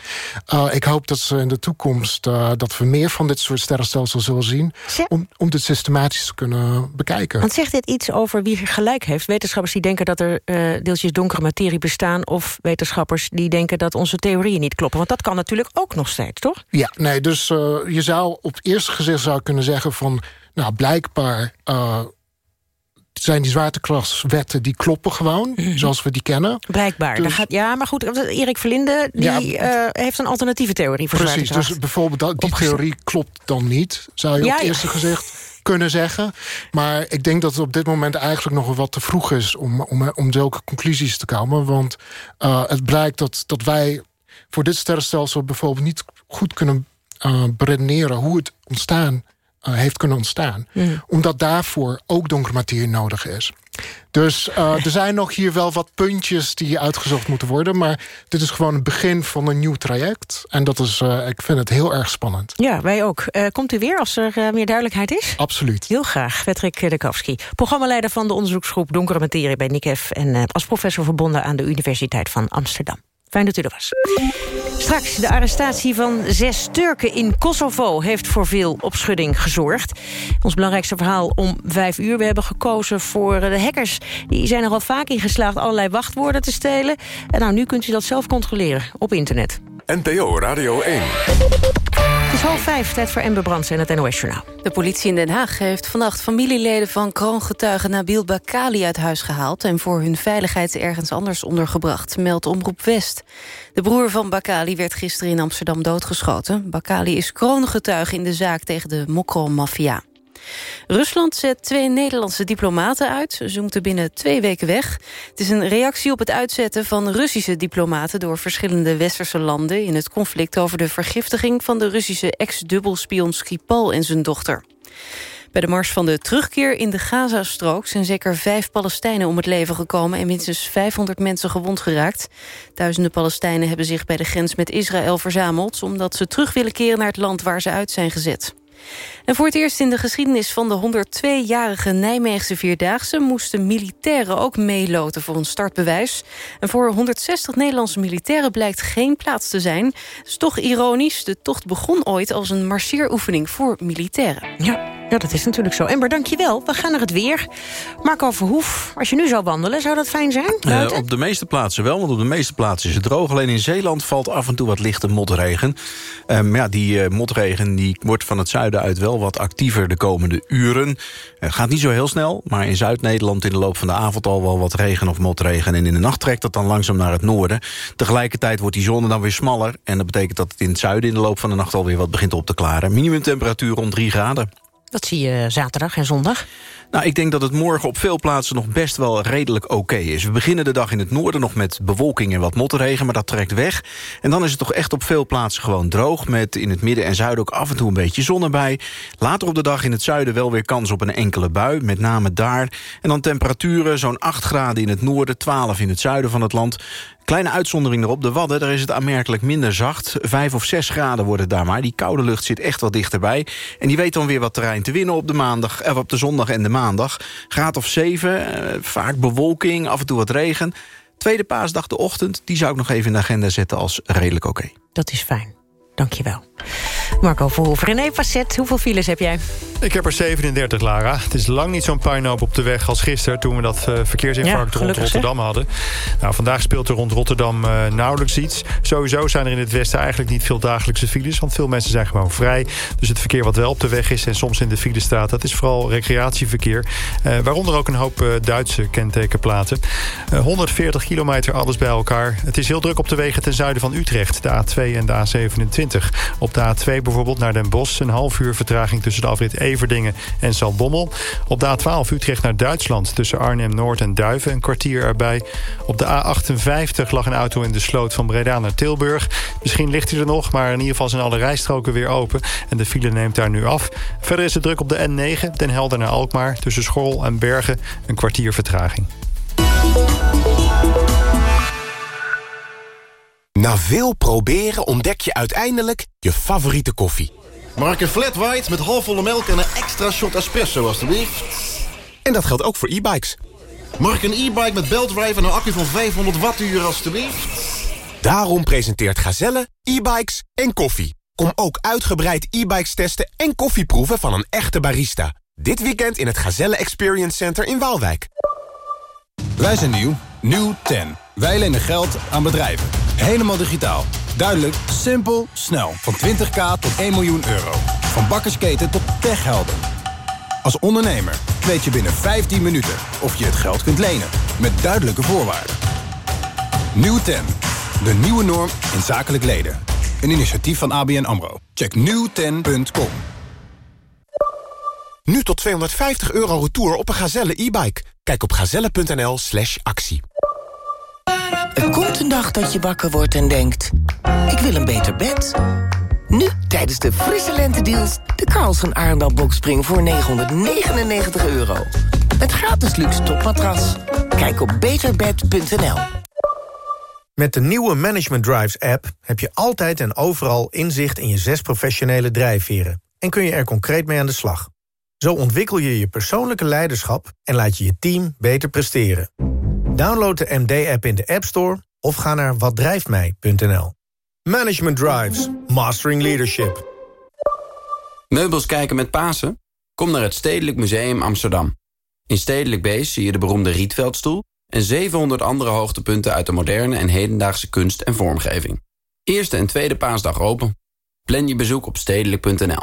Uh, ik hoop dat ze in de toekomst... uh, dat we meer van dit soort sterrenstelsels zullen zien... om, om dit systematisch te kunnen bekijken. Want zegt dit iets over wie gelijk heeft? Wetenschappers die denken dat er eh, deeltjes donkere materie bestaan... of wetenschappers die denken dat onze theorieën niet kloppen? Want dat kan natuurlijk ook nog steeds, toch? Ja, nee, dus je zou op het eerste gezicht zou kunnen zeggen van... nou, blijkbaar uh, zijn die zwaartekrachtswetten die kloppen gewoon, zoals we die kennen. Blijkbaar. Dus- gaat, ja, maar goed, Erik Verlinde die, Ja, eh, heeft een alternatieve theorie voor Precies, dus bijvoorbeeld dat, die theorie klopt dan niet... zou je Ja, op het ja. eerste gezicht kunnen zeggen. Maar ik denk dat het op dit moment eigenlijk nog wat te vroeg is... om, om, om zulke conclusies te komen. Want uh, het blijkt dat, dat wij voor dit sterrenstelsel bijvoorbeeld niet goed kunnen uh, beredeneren... hoe het ontstaan uh, heeft kunnen ontstaan. Mm. Omdat daarvoor ook donkere materie nodig is. Dus uh, er zijn nog hier wel wat puntjes die uitgezocht moeten worden. Maar dit is gewoon het begin van een nieuw traject. En dat is, uh, ik vind het heel erg spannend. Ja, wij ook. Uh, komt u weer als er meer duidelijkheid is? Absoluut. Heel graag. Patrick Dekowski, programmaleider van de onderzoeksgroep Donkere Materie bij NICEF... en als professor verbonden aan de Universiteit van Amsterdam. Fijn dat u er was. Straks, de arrestatie van zes Turken in Kosovo... heeft voor veel opschudding gezorgd. Ons belangrijkste verhaal om vijf uur. We hebben gekozen voor de hackers. Die zijn er al vaak in geslaagd allerlei wachtwoorden te stelen. En nou, nu kunt u dat zelf controleren op internet. NPO Radio 1. Het is half vijf, tijd voor Ember Brands en het NOS-journaal. De politie in Den Haag heeft vannacht familieleden van kroongetuige Nabil Bakali uit huis gehaald... en voor hun veiligheid ergens anders ondergebracht, meldt Omroep West. De broer van Bakali werd gisteren in Amsterdam doodgeschoten. Bakali is kroongetuige in de zaak tegen de Mokro-maffia. Rusland zet twee Nederlandse diplomaten uit. Ze moeten binnen twee weken weg. Het is een reactie op het uitzetten van Russische diplomaten... door verschillende westerse landen... in het conflict over de vergiftiging... van de Russische ex-dubbelspion Skripal en zijn dochter. Bij de mars van de terugkeer in de Gazastrook... zijn zeker vijf Palestijnen om het leven gekomen... en minstens 500 mensen gewond geraakt. Duizenden Palestijnen hebben zich bij de grens met Israël verzameld... omdat ze terug willen keren naar het land waar ze uit zijn gezet. En voor het eerst in de geschiedenis van de 102-jarige Nijmeegse Vierdaagse... moesten militairen ook meeloten voor een startbewijs. En voor 160 Nederlandse militairen blijkt geen plaats te zijn. Dat is toch ironisch. De tocht begon ooit als een marcheeroefening voor militairen. Ja. Ja, dat is natuurlijk zo. Ember, dank je wel. We gaan naar het weer. Marco Verhoef, als je nu zou wandelen, zou dat fijn zijn? Uh, op de meeste plaatsen wel, want op de meeste plaatsen is het droog. Alleen in Zeeland valt af en toe wat lichte motregen. Um, ja, die uh, motregen die wordt van het zuiden uit wel wat actiever de komende uren. Het gaat niet zo heel snel, maar in Zuid-Nederland in de loop van de avond al wel wat regen of motregen. En in de nacht trekt dat dan langzaam naar het noorden. Tegelijkertijd wordt die zon dan weer smaller. En dat betekent dat het in het zuiden in de loop van de nacht alweer wat begint op te klaren. Minimumtemperatuur rond 3 graden. Wat zie je zaterdag en zondag? Nou, ik denk dat het morgen op veel plaatsen nog best wel redelijk oké is. We beginnen de dag in het noorden nog met bewolking en wat motregen, maar dat trekt weg. En dan is het toch echt op veel plaatsen gewoon droog... met in het midden en zuiden ook af en toe een beetje zon erbij. Later op de dag in het zuiden wel weer kans op een enkele bui, met name daar. En dan temperaturen zo'n 8 graden in het noorden, 12 in het zuiden van het land. Kleine uitzondering erop, de Wadden, daar is het aanmerkelijk minder zacht. Vijf of zes graden wordt het daar maar. Die koude lucht zit echt wat dichterbij. En die weet dan weer wat terrein te winnen op de, maandag, eh, op de zondag en de maandag. Graad of zeven, eh, vaak bewolking, af en toe wat regen. Tweede paasdag, de ochtend, die zou ik nog even in de agenda zetten als redelijk oké. Dat is fijn. Dankjewel. Marco Verhoeven. René Facet, hoeveel files heb jij? Ik heb er 37, Lara. Het is lang niet zo'n puinhoop op de weg als gisteren... toen we dat uh, verkeersinfarct rond Rotterdam hadden. Nou, vandaag speelt er rond Rotterdam uh, nauwelijks iets. Sowieso zijn er in het westen eigenlijk niet veel dagelijkse files... want veel mensen zijn gewoon vrij. Dus het verkeer wat wel op de weg is en soms in de file staat... dat is vooral recreatieverkeer. Uh, waaronder ook een hoop Duitse kentekenplaten. 140 kilometer alles bij elkaar. Het is heel druk op de wegen ten zuiden van Utrecht. De A2 en de A27. Op de A2 bijvoorbeeld naar Den Bosch... een half uur vertraging tussen de afrit Everdingen en Zaltbommel. Op de A12 Utrecht naar Duitsland tussen Arnhem-Noord en Duiven... een kwartier erbij. Op de A58 lag een auto in de sloot van Breda naar Tilburg. Misschien ligt hij er nog, maar in ieder geval zijn alle rijstroken weer open... en de file neemt daar nu af. Verder is het druk op de N9, Den Helder naar Alkmaar... tussen Schorl en Bergen, een kwartier vertraging. Na veel proberen ontdek je uiteindelijk je favoriete koffie. Mag ik een flat white met halfvolle melk en een extra shot espresso alstublieft? En dat geldt ook voor e-bikes. Mag ik een e-bike met beltdrive en een accu van 500 wattuur alstublieft? Daarom presenteert Gazelle e-bikes en koffie. Kom ook uitgebreid e-bikes testen en koffieproeven van een echte barista. Dit weekend in het Gazelle Experience Center in Waalwijk. Wij zijn nieuw. Nieuw 10. Wij lenen geld aan bedrijven. Helemaal digitaal. Duidelijk, simpel, snel. Van 20k tot 1 miljoen euro. Van bakkersketen tot techhelden. Als ondernemer weet je binnen 15 minuten of je het geld kunt lenen. Met duidelijke voorwaarden. Nieuw 10. De nieuwe norm in zakelijk leden. Een initiatief van ABN AMRO. Check nieuwten.com. Nu tot 250 euro retour op een Gazelle e-bike. Kijk op gazelle.nl slash actie. Er komt een dag dat je wakker wordt en denkt... ik wil een beter bed. Nu, tijdens de frisse lentedeals... de Carlsen Arendal Boxspring voor 999 euro. Met gratis luxe topmatras. Kijk op beterbed.nl. Met de nieuwe Management Drives app heb je altijd en overal inzicht in je zes professionele drijfveren. En kun je er concreet mee aan de slag. Zo ontwikkel je je persoonlijke leiderschap en laat je je team beter presteren. Download de MD-app in de App Store of ga naar watdrijftmij.nl. Management Drives. Mastering Leadership. Meubels kijken met Pasen? Kom naar het Stedelijk Museum Amsterdam. In Stedelijk Beest zie je de beroemde Rietveldstoel... en 700 andere hoogtepunten uit de moderne en hedendaagse kunst en vormgeving. Eerste en tweede paasdag open. Plan je bezoek op stedelijk.nl.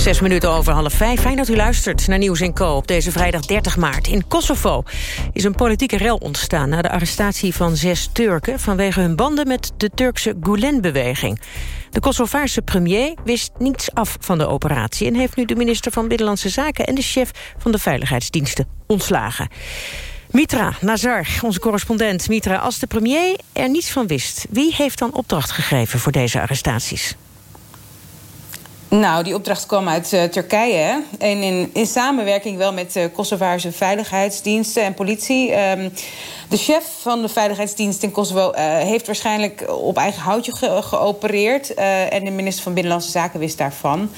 Zes minuten over half vijf. Fijn dat u luistert naar Nieuws in Co. op deze vrijdag 30 maart. In Kosovo is een politieke rel ontstaan... na de arrestatie van zes Turken... vanwege hun banden met de Turkse Gulen-beweging. De Kosovaarse premier wist niets af van de operatie... en heeft nu de minister van Binnenlandse Zaken... en de chef van de veiligheidsdiensten ontslagen. Mitra Nazar, onze correspondent. Mitra, als de premier er niets van wist... wie heeft dan opdracht gegeven voor deze arrestaties? Nou, die opdracht kwam uit uh, Turkije. En in, in samenwerking wel met de Kosovaarse veiligheidsdiensten en politie. Um, de chef van de veiligheidsdienst in Kosovo uh, heeft waarschijnlijk op eigen houtje ge geopereerd. Uh, en de minister van Binnenlandse Zaken wist daarvan.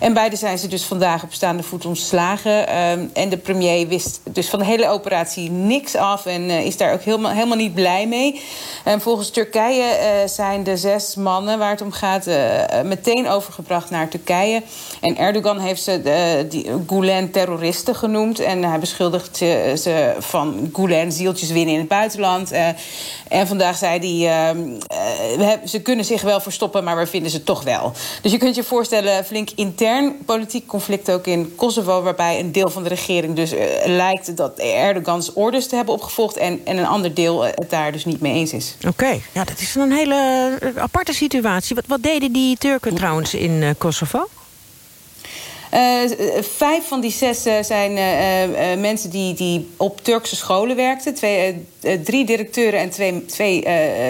En beide zijn ze dus vandaag op staande voet ontslagen. Um, en de premier wist dus van de hele operatie niks af. En uh, is daar ook helemaal, helemaal niet blij mee. En volgens Turkije zijn de zes mannen waar het om gaat meteen overgebracht naar Turkije. En Erdogan heeft ze de, Gulen-terroristen genoemd. En hij beschuldigt ze, van Gulen-zieltjes winnen in het buitenland. Uh, en vandaag zei hij, uh, ze kunnen zich wel verstoppen, maar we vinden ze toch wel. Dus je kunt je voorstellen, flink intern politiek conflict ook in Kosovo... waarbij een deel van de regering dus uh, lijkt dat Erdogans orders te hebben opgevolgd... en, en een ander deel het daar dus niet mee eens is. Oké, okay. ja, dat is een hele aparte situatie. Wat, wat deden die Turken trouwens in Kosovo? Uh, vijf van die zes uh, zijn uh, mensen die, die op Turkse scholen werkten. Twee, drie directeuren en twee, twee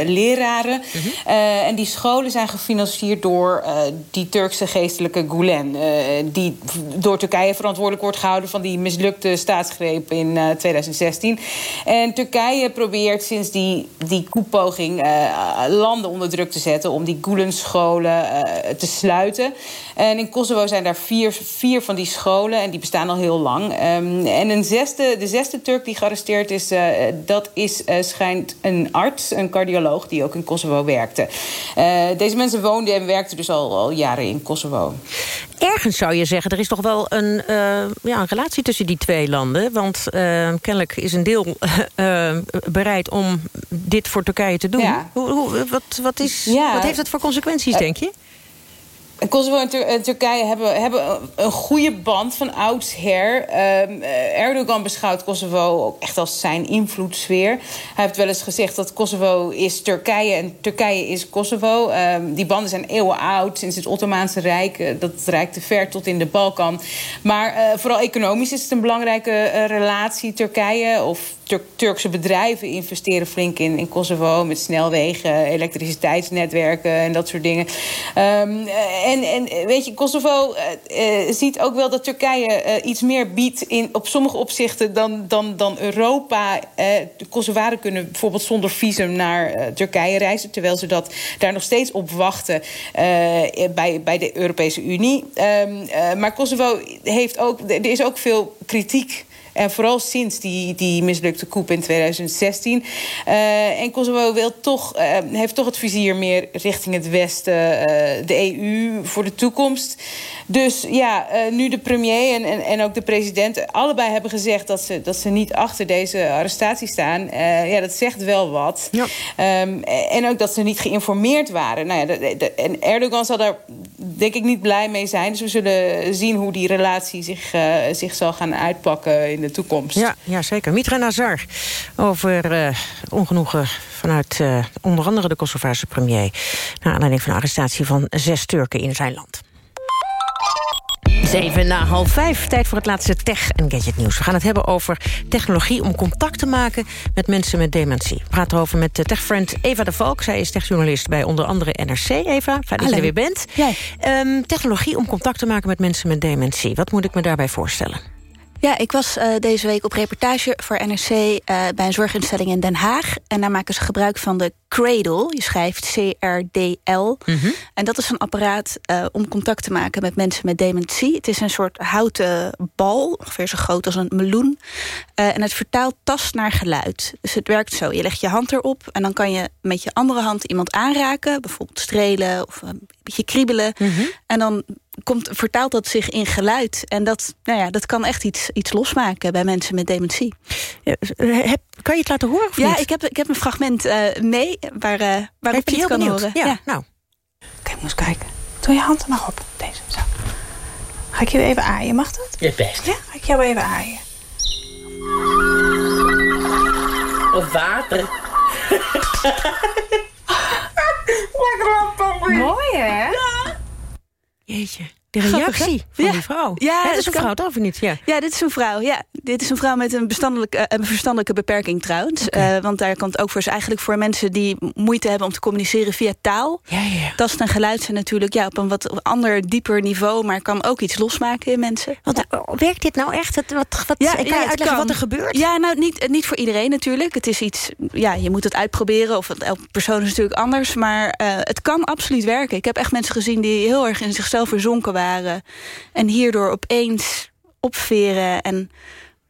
leraren. -huh. Mhm. en die scholen zijn gefinancierd door die Turkse geestelijke Gulen. die door Turkije verantwoordelijk wordt gehouden... van die mislukte staatsgreep in 2016. En Turkije probeert sinds die, die koepoging landen onder druk te zetten... om die Gulen-scholen te sluiten. En in Kosovo zijn daar vier vier van die scholen en die bestaan al heel lang. Um, en een zesde, de zesde Turk die gearresteerd is, uh, dat is, uh, schijnt een arts, een cardioloog... die ook in Kosovo werkte. Uh, deze mensen woonden en werkten dus al, al jaren in Kosovo. Ergens zou je zeggen, er is toch wel een, ja, een relatie tussen die twee landen. Want kennelijk is een deel bereid om dit voor Turkije te doen. Ja. Hoe, hoe, wat, wat, is, ja. wat heeft dat voor consequenties, denk je? Kosovo en, Tur en, Turkije hebben, hebben een goede band van oudsher. Um, Erdogan beschouwt Kosovo ook echt als zijn invloedssfeer. Hij heeft wel eens gezegd dat Kosovo is Turkije en Turkije is Kosovo. Um, die banden zijn eeuwen oud, sinds het Ottomaanse Rijk. Uh, dat reikte ver tot in de Balkan. Maar uh, vooral economisch is het een belangrijke relatie. Turkije of Tur Turkse bedrijven investeren flink in, in Kosovo... met snelwegen, elektriciteitsnetwerken en dat soort dingen. Um, en, en weet je, Kosovo uh, uh, ziet ook wel dat Turkije uh, iets meer biedt... In, op sommige opzichten dan, dan, dan Europa. de Kosovaren kunnen bijvoorbeeld zonder visum naar Turkije reizen... terwijl ze dat daar nog steeds op wachten bij, bij de Europese Unie. Um, maar Kosovo heeft ook... Er is ook veel kritiek En vooral sinds die, die mislukte coup in 2016. Uh, en Kosovo wil toch, uh, heeft toch het vizier meer richting het Westen, uh, de EU voor de toekomst. Dus ja, nu de premier en, en, en ook de president allebei hebben gezegd dat ze, dat ze niet achter deze arrestatie staan. ja, dat zegt wel wat. Ja. Um, en ook dat ze niet geïnformeerd waren. Nou ja, de, de, en Erdogan zal daar denk ik niet blij mee zijn. Dus we zullen zien hoe die relatie zich, zich zal gaan uitpakken in de toekomst. Ja, ja zeker. Mitra Nazar over uh, ongenoegen vanuit uh, onder andere de Kosovaarse premier... naar aanleiding van de arrestatie van zes Turken in zijn land. Zeven na half vijf, tijd voor het laatste tech- en gadgetnieuws. We gaan het hebben over technologie om contact te maken met mensen met dementie. We praten erover met techfriend Eva de Valk. Zij is techjournalist bij onder andere NRC. Eva, fijn dat je er weer bent. Um, technologie om contact te maken met mensen met dementie. Wat moet ik me daarbij voorstellen? Ja, ik was uh, deze week op reportage voor NRC uh, bij een zorginstelling in Den Haag. En daar maken ze gebruik van de Cradle. Je schrijft C-R-D-L. Mm -hmm. En dat is een apparaat uh, om contact te maken met mensen met dementie. Het is een soort houten bal, ongeveer zo groot als een meloen. en het vertaalt tast naar geluid. Dus het werkt zo. Je legt je hand erop en dan kan je met je andere hand iemand aanraken. Bijvoorbeeld strelen of een beetje kriebelen. Mm -hmm. En dan komt, vertaalt dat zich in geluid. En dat, nou ja, dat kan echt iets, iets losmaken bij mensen met dementie. Ja, heb, kan je het laten horen of ja, niet? ik heb, ik heb een fragment uh, mee waar, uh, waarop je het kan benieuwd. horen. Ja, ja. nou. Kijk, okay, moet eens kijken. Doe je hand er maar op. Deze, zo. Ga ik je even aaien, mag dat? Ja, best. Ja, ga ik jou even aaien. Of water. Lekker Mooi, hè? Ja. Jeetje. De reactie van ja. die vrouw. Ja, het is een vrouw, toch of niet? Ja. ja, dit is een vrouw. Ja, dit is een vrouw met een, bestandelijke, een verstandelijke beperking trouwens. Okay. Uh, want daar komt ook voor. Is eigenlijk voor mensen die moeite hebben om te communiceren via taal. Ja, ja. Tast en geluid zijn natuurlijk ja, op een wat ander, dieper niveau, maar kan ook iets losmaken in mensen. Want ja. werkt dit nou echt? Wat, wat, ja, kan je uitleggen kan. wat er gebeurt? Ja, nou niet, niet voor iedereen natuurlijk. Het is iets, ja, je moet het uitproberen. Of elke persoon is natuurlijk anders. Maar uh, het kan absoluut werken. Ik heb echt mensen gezien die heel erg in zichzelf verzonken waren. En hierdoor opeens opveren en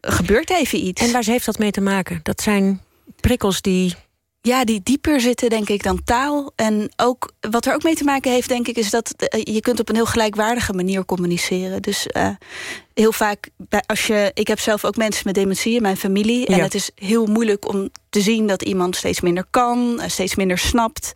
gebeurt even iets. En waar heeft dat mee te maken? Dat zijn prikkels die... Ja, die dieper zitten, denk ik, dan taal. En ook, wat er ook mee te maken heeft, denk ik... is dat je kunt op een heel gelijkwaardige manier communiceren. Dus uh, heel vaak, als je... Ik heb zelf ook mensen met dementie in mijn familie. En ja. het is heel moeilijk om te zien dat iemand steeds minder kan... steeds minder snapt.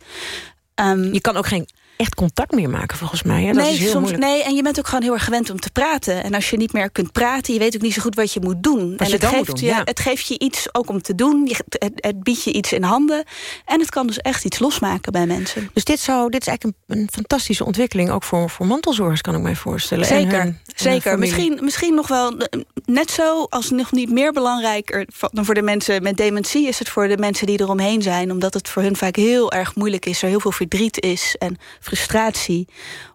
Um, je kan ook geen echt contact meer maken, volgens mij. Hè? Dat nee, is heel soms, moeilijk. nee, en je bent ook gewoon heel erg gewend om te praten. En als je niet meer kunt praten, je weet ook niet zo goed wat je moet doen. Wat en je het, dan geeft doen, je, ja. het geeft je iets ook om te doen. Je, het, het biedt je iets in handen. En het kan dus echt iets losmaken bij mensen. Dus dit, zou, dit is eigenlijk een, een fantastische ontwikkeling... ook voor, voor mantelzorgers, kan ik mij voorstellen. Zeker, hun, zeker. En misschien, misschien nog wel net zo, als nog niet meer belangrijker... dan voor de mensen met dementie is het voor de mensen die eromheen zijn. Omdat het voor hun vaak heel erg moeilijk is. Er heel veel verdriet is en frustratie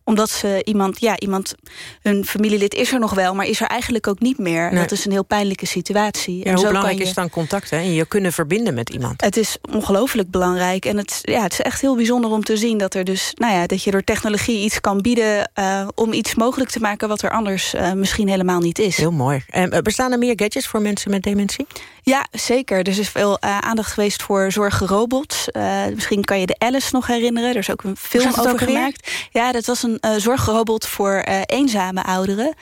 omdat ze iemand, ja, iemand, hun familielid is er nog wel, maar is er eigenlijk ook niet meer. Nee. Dat is een heel pijnlijke situatie. Ja, en hoe zo belangrijk kan je, is dan contact hè? en je kunnen verbinden met iemand? Het is ongelooflijk belangrijk. En het, ja, het is echt heel bijzonder om te zien dat er dus, nou ja, dat je door technologie iets kan bieden uh, om iets mogelijk te maken wat er anders uh, misschien helemaal niet is. Heel mooi. En bestaan er meer gadgets voor mensen met dementie? Ja, zeker. Er is veel uh, aandacht geweest voor zorgrobots. misschien kan je de Alice nog herinneren. Er is ook een film over gemaakt. Ja, dat was een uh, zorgrobot voor uh, eenzame ouderen.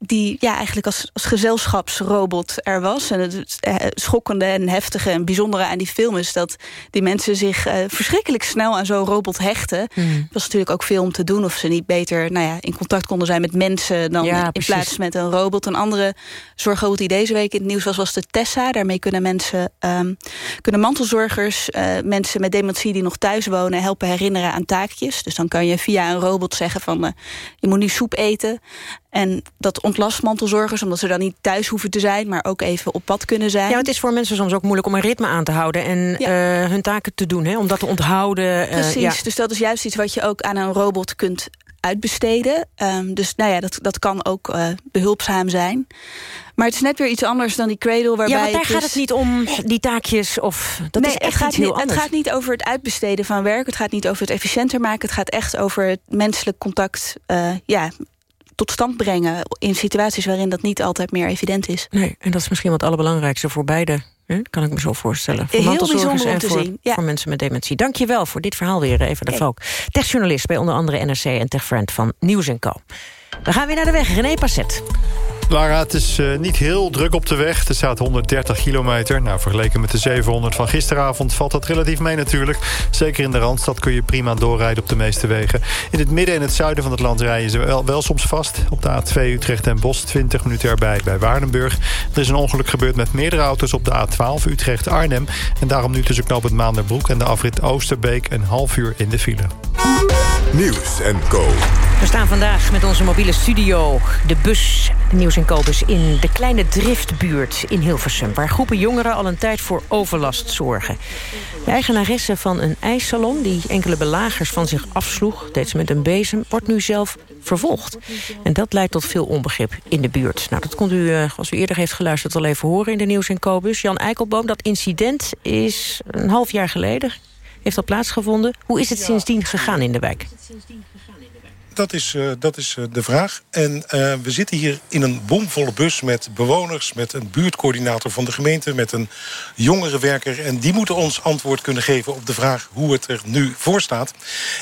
Die ja, eigenlijk als, als gezelschapsrobot er was. En het uh, schokkende en heftige en bijzondere aan die film is... dat die mensen zich uh, verschrikkelijk snel aan zo'n robot hechten. Hmm. Mm. Er was natuurlijk ook veel om te doen... of ze niet beter nou ja, in contact konden zijn met mensen... dan ja, in precies. plaats met een robot. Een andere zorgrobot die deze week in het nieuws was... was de Tessa. Daarmee kunnen mensen, um, kunnen mantelzorgers... mensen met dementie die nog thuis wonen... helpen herinneren aan taakjes. Dus dan kan je via een robot zeggen van... Uh, je moet nu soep eten. En dat ontlast mantelzorgers, omdat ze dan niet thuis hoeven te zijn... maar ook even op pad kunnen zijn. Ja, het is voor mensen soms ook moeilijk om een ritme aan te houden... en ja. uh, hun taken te doen, hè? om dat te onthouden. Uh, Precies, ja. dus dat is juist iets wat je ook aan een robot kunt uitbesteden. Um, dus nou ja, dat, dat kan ook uh, behulpzaam zijn. Maar het is net weer iets anders dan die cradle waarbij... Ja, want daar het gaat het niet om die taakjes of... Dat nee, is echt het gaat, iets heel niet, anders. het gaat niet over het uitbesteden van werk. Het gaat niet over het efficiënter maken. Het gaat echt over het menselijk contact... Uh, ja, tot stand brengen... in situaties waarin dat niet altijd meer evident is. Nee, en dat is misschien wat het allerbelangrijkste voor beide... Hè? kan ik me zo voorstellen. Voor Heel bijzonder om en te voor, zien, ja. voor mensen met dementie. Dank je wel voor dit verhaal weer, Eva de. Valk. Techjournalist bij onder andere NRC en techfriend van Nieuws Co. We gaan weer naar de weg. René Passet. Lara, het is eh, niet heel druk op de weg. Er staat 130 kilometer. Nou, vergeleken met de 700 van gisteravond valt dat relatief mee natuurlijk. Zeker in de Randstad kun je prima doorrijden op de meeste wegen. In het midden en het zuiden van het land rijden ze wel, wel soms vast. Op de A2 Utrecht en Bos 20 minuten erbij bij Waardenburg. Er is een ongeluk gebeurd met meerdere auto's op de A12 Utrecht-Arnhem. En daarom nu tussen knoop het Maanderbroek en de afrit Oosterbeek... een half uur in de file. Nieuws en Co. We staan vandaag met onze mobiele studio, de bus, de Nieuws en Kobus... in de kleine driftbuurt in Hilversum... waar groepen jongeren al een tijd voor overlast zorgen. De eigenaresse van een ijssalon die enkele belagers van zich afsloeg... deed ze met een bezem, wordt nu zelf vervolgd. En dat leidt tot veel onbegrip in de buurt. Nou, dat kon u, eh, als u eerder heeft geluisterd, al even horen in de Nieuws en Kobus. Jan Eikelboom, dat incident is een half jaar geleden... heeft al plaatsgevonden. Hoe is het sindsdien gegaan in de wijk? Dat is, eh, dat is eh, de vraag. En eh, we zitten hier in een bomvolle bus met bewoners... met een buurtcoördinator van de gemeente... met een jongerenwerker. En die moeten ons antwoord kunnen geven op de vraag... hoe het er nu voor staat.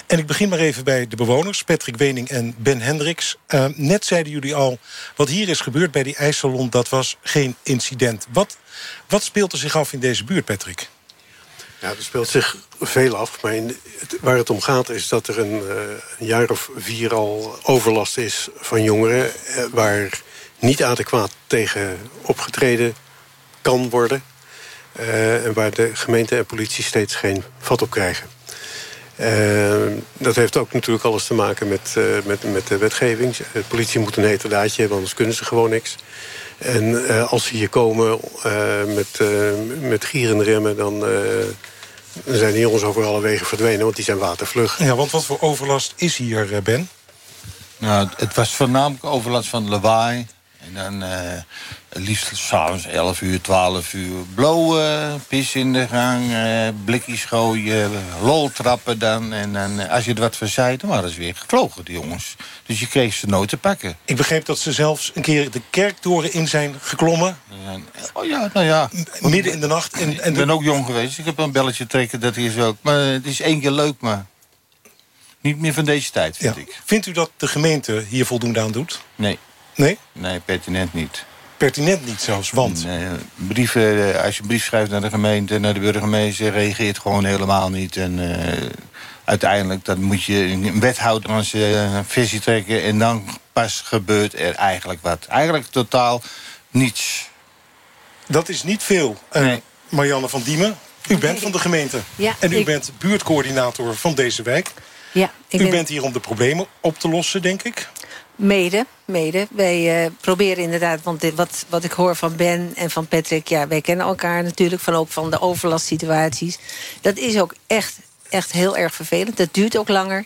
En ik begin maar even bij de bewoners. Patrick Wening en Ben Hendricks. Net zeiden jullie al... wat hier is gebeurd bij die ijssalon... dat was geen incident. Wat, wat speelt er zich af in deze buurt, Patrick? Ja, er speelt zich veel af. Maar in, waar het om gaat is dat er een, eh, een jaar of vier al overlast is van jongeren... eh, waar niet adequaat tegen opgetreden kan worden. eh, en waar de gemeente en politie steeds geen vat op krijgen. Dat heeft ook natuurlijk alles te maken met, met, met de wetgeving. De politie moet een heterdaadje hebben, anders kunnen ze gewoon niks. En eh, als ze hier komen eh, met, eh met gierende remmen... Dan, eh, dan zijn die jongens over alle wegen verdwenen, want die zijn watervlug. Ja, want wat voor overlast is hier, Ben? Nou, het was voornamelijk overlast van lawaai. En dan het liefst s'avonds 11 uur, 12 uur blowen, pis in de gang, eh, blikjes gooien, lol trappen dan. En dan, eh, als je er wat van zei, dan waren ze weer gevlogen, die jongens. Dus je kreeg ze nooit te pakken. Ik begreep dat ze zelfs een keer de kerktoren in zijn geklommen. Oh ja, nou ja. Midden in de nacht. En, en Ik ben ook jong geweest. Ik heb een belletje trekken, dat is ook. Maar het is één keer leuk, maar niet meer van deze tijd, vind Ja. ik. Vindt u dat de gemeente hier voldoende aan doet? Nee. Nee? Nee, pertinent niet. Pertinent niet zelfs, want? Nee, brieven, eh, als je een brief schrijft naar de gemeente, naar de burgemeester... reageert gewoon helemaal niet. En eh, uiteindelijk dan moet je een wethouder aan zijn eh, visie trekken... en dan pas gebeurt er eigenlijk wat. Eigenlijk totaal niets. Dat is niet veel. Eh, Marianne van Diemen, u bent van de gemeente. Ja, en u ik- bent buurtcoördinator van deze wijk. Ja, ik u ben- bent hier om de problemen op te lossen, denk ik. Mede, mede. Wij eh, proberen inderdaad, want dit, wat, wat ik hoor van Ben en van Patrick... ja, wij kennen elkaar natuurlijk van ook van de overlastsituaties. Dat is ook echt, echt heel erg vervelend. Dat duurt ook langer.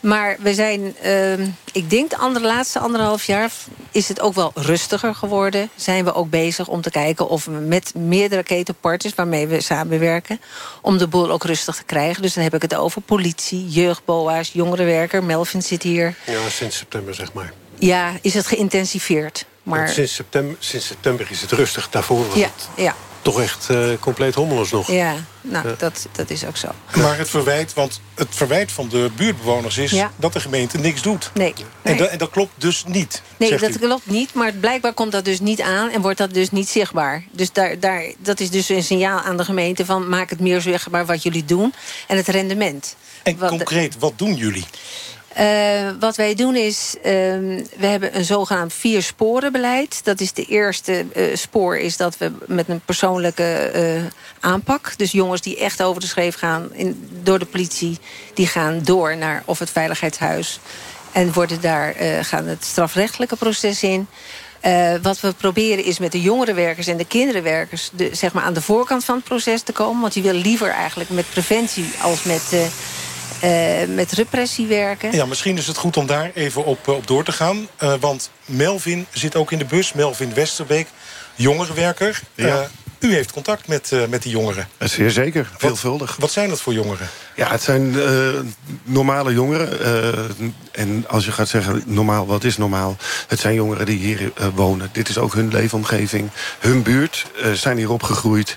Maar we zijn, ehm, ik denk de andere, laatste anderhalf jaar... is het ook wel rustiger geworden. Zijn we ook bezig om te kijken of we met meerdere ketenpartners... waarmee we samenwerken, om de boel ook rustig te krijgen. Dus dan heb ik het over politie, jeugdboa's, jongerenwerker. Melvin zit hier. Ja, sinds september, zeg maar. Ja, is het geïntensiveerd. Maar Sinds, september, sinds september is het rustig. Daarvoor was ja, het ja, toch echt eh, compleet hommelos nog. ja, nou, Ja. Dat, dat is ook zo. Maar het verwijt, want het verwijt van de buurtbewoners is... Ja. dat de gemeente niks doet. Nee. En, dat, en dat klopt dus niet, Nee, zegt dat u. klopt niet, maar blijkbaar komt dat dus niet aan... en wordt dat dus niet zichtbaar. Dus daar, daar, dat is dus een signaal aan de gemeente van... maak het meer zichtbaar wat jullie doen en het rendement. En Wat- concreet, wat doen jullie? Eh, wat wij doen is, ehm, we hebben een zogenaamd vier sporenbeleid. Dat is de eerste eh, spoor is dat we met een persoonlijke eh, aanpak... dus jongens die echt over de schreef gaan in, door de politie... die gaan door naar of het veiligheidshuis... en worden daar, gaan het strafrechtelijke proces in... Wat we proberen is met de jongerenwerkers en de kinderenwerkers... De, zeg maar aan de voorkant van het proces te komen. Want die willen liever eigenlijk met preventie als met, met repressie werken. Ja, misschien is het goed om daar even op, eh, op door te gaan. Eh, want Melvin zit ook in de bus. Melvin Westerbeek, jongerenwerker. Ja. Eh, U heeft contact met, uh, met die jongeren. Zeer zeker, veelvuldig. Wat, zijn dat voor jongeren? Ja, het zijn uh, normale jongeren. Uh, en als je gaat zeggen, normaal, wat is normaal? Het zijn jongeren die hier wonen. Dit is ook hun leefomgeving, hun buurt. zijn hier opgegroeid.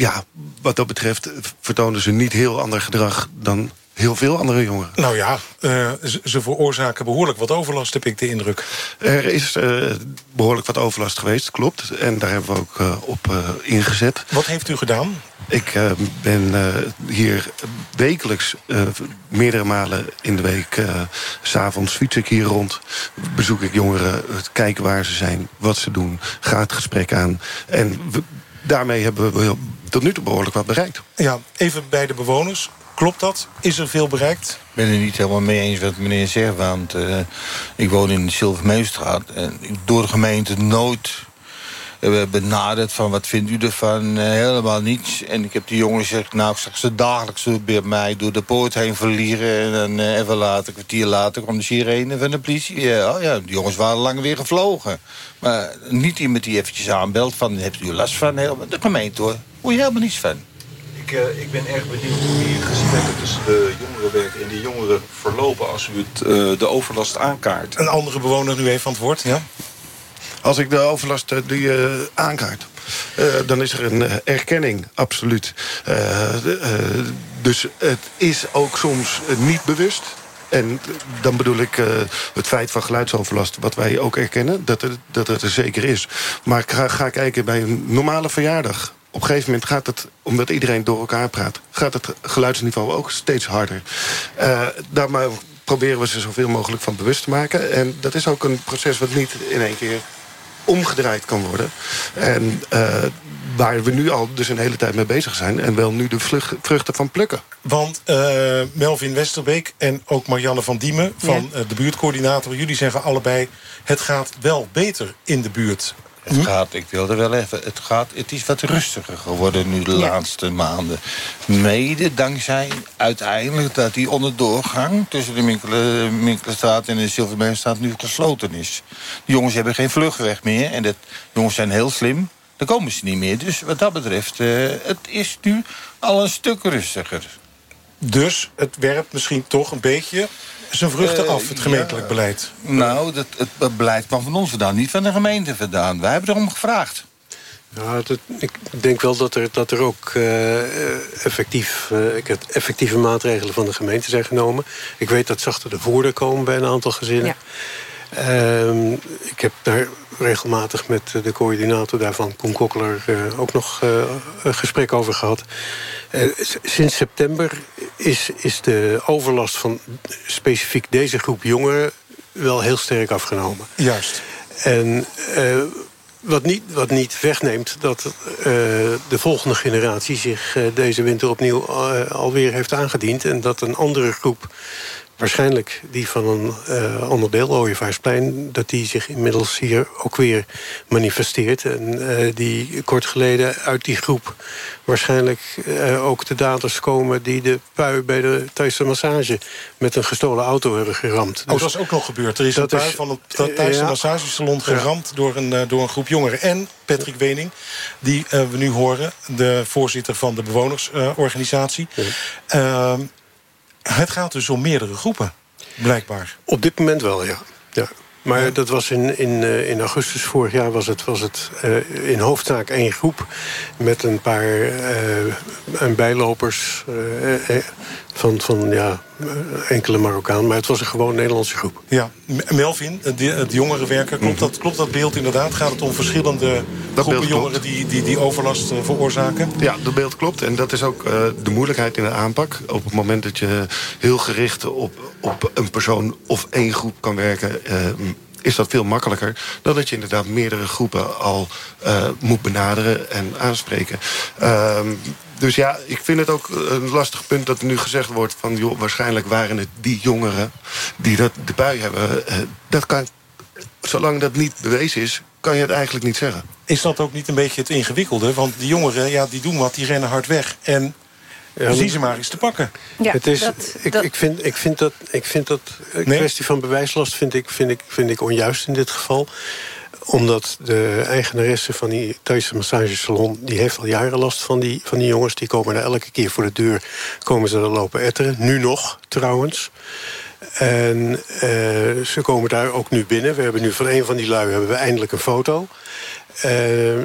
Ja, wat dat betreft vertonen ze niet heel ander gedrag... dan heel veel andere jongeren. Nou ja, uh, ze, veroorzaken behoorlijk wat overlast, heb ik de indruk. Er is uh, behoorlijk wat overlast geweest, klopt. En daar hebben we ook uh, op ingezet. Wat heeft u gedaan? Ik ben hier wekelijks, meerdere malen in de week... s s'avonds fiets ik hier rond, bezoek ik jongeren... kijken waar ze zijn, wat ze doen, ga het gesprek aan. En we, daarmee hebben we tot nu toe behoorlijk wat bereikt. Ja, even bij de bewoners. Klopt dat? Is er veel bereikt? Ik ben er niet helemaal mee eens wat meneer zegt. Want uh, ik woon in de Silvermeestraat. En door de gemeente nooit benaderd van wat vindt u ervan. Uh, helemaal niets. En ik heb die jongens gezegd, nou ik zag ze dagelijks bij mij door de poort heen verlieren. En dan even later, een kwartier later, kwam de sirene van de politie. Ja, oh ja, die jongens waren lang weer gevlogen. Maar niet iemand die eventjes aanbelt van, hebt u last van? De gemeente hoor, hoor je helemaal niets van ik, uh, ik ben erg benieuwd hoe die gesprekken tussen de jongerenwerk en de jongeren verlopen als u het, uh, de overlast aankaart. Een andere bewoner nu even antwoord, ja? Als ik de overlast uh, die aankaart, dan is er een erkenning, absoluut. dus het is ook soms niet bewust. En dan bedoel ik het feit van geluidsoverlast... wat wij ook erkennen, dat, dat het er zeker is. Maar ga, ga kijken bij een normale verjaardag op een gegeven moment gaat het, omdat iedereen door elkaar praat... gaat het geluidsniveau ook steeds harder. Uh, daar proberen we ze zoveel mogelijk van bewust te maken. En dat is ook een proces wat niet in één keer omgedraaid kan worden. En uh, waar we nu al dus een hele tijd mee bezig zijn... en wel nu de vruchten van plukken. Want uh, Melvin Westerbeek en ook Marianne van Diemen... van ja. de buurtcoördinator, jullie zeggen allebei... het gaat wel beter in de buurt. Het gaat, ik wilde wel even, het, gaat, het is wat rustiger geworden nu de ja. laatste maanden. Mede dankzij uiteindelijk dat die onderdoorgang... tussen de Minkelenstraat en de Silverbergstraat nu gesloten is. De jongens hebben geen vluchtweg meer en de jongens zijn heel slim. Dan komen ze niet meer. Dus wat dat betreft, uh, het is nu al een stuk rustiger. Dus het werpt misschien toch een beetje zijn vruchten af, het gemeentelijk ja, beleid? Nou, dat, het beleid kwam van ons vandaan, niet van de gemeente vandaan. Wij hebben erom gevraagd. Ja, dat, ik denk wel dat er, dat er ook uh, effectief, uh, effectieve maatregelen van de gemeente zijn genomen. Ik weet dat zachter de voordeur komen bij een aantal gezinnen. Ja. Uh, ik heb daar regelmatig met de coördinator daarvan, Koen Kokkeler, uh, ook nog uh, een gesprek over gehad. Uh, sinds september is, is de overlast van specifiek deze groep jongeren wel heel sterk afgenomen. Juist. En wat niet, wat niet wegneemt dat de volgende generatie zich deze winter opnieuw alweer heeft aangediend. En dat een andere groep waarschijnlijk die van een uh, ander deel, Ooievaarsplein... dat die zich inmiddels hier ook weer manifesteert. En uh, die kort geleden uit die groep waarschijnlijk uh, ook de daders komen... die de pui bij de Thaise massage met een gestolen auto hebben geramd. Oh, dus, dat is ook nog gebeurd. Er is een pui is, van het Thaise ja, massagesalon geramd ja. door, een, door een groep jongeren. En Patrick Wening, die we nu horen, de voorzitter van de bewonersorganisatie... Ja. Het gaat dus om meerdere groepen, blijkbaar. Op dit moment wel, ja. ja. Maar ja. dat was in, in, uh, in augustus vorig jaar was het, was het uh, in hoofdzaak één groep... met een paar uh, bijlopers van, van ja, enkele Marokkaan. Maar het was een gewoon Nederlandse groep. Ja, Melvin, het, het jongerenwerker, klopt dat, klopt dat beeld inderdaad? Gaat het om verschillende dat groepen jongeren die, die, die overlast veroorzaken? Ja, dat beeld klopt. En dat is ook uh, de moeilijkheid in de aanpak. Op het moment dat je heel gericht op, op een persoon of één groep kan werken... Uh, is dat veel makkelijker dan dat je inderdaad meerdere groepen al uh, moet benaderen en aanspreken. Uh, dus ja, ik vind het ook een lastig punt dat er nu gezegd wordt... van joh, waarschijnlijk waren het die jongeren die dat de bui hebben. Uh, dat kan, zolang dat niet bewezen is, kan je het eigenlijk niet zeggen. Is dat ook niet een beetje het ingewikkelde? Want die jongeren, ja, die doen wat, die rennen hard weg. En ja, zie ze maar eens te pakken. Ja, het is, dat, ik, dat... ik, vind, ik vind dat, ik vind dat een nee? kwestie van bewijslast vind ik, vind, ik, vind ik onjuist in dit geval omdat de eigenaresse van die Thaise massagesalon... die heeft al jaren last van die, van die jongens. Die komen daar elke keer voor de deur komen ze er lopen etteren. Nu nog, trouwens. En uh, ze komen daar ook nu binnen. We hebben nu van een van die lui hebben we eindelijk een foto. Uh,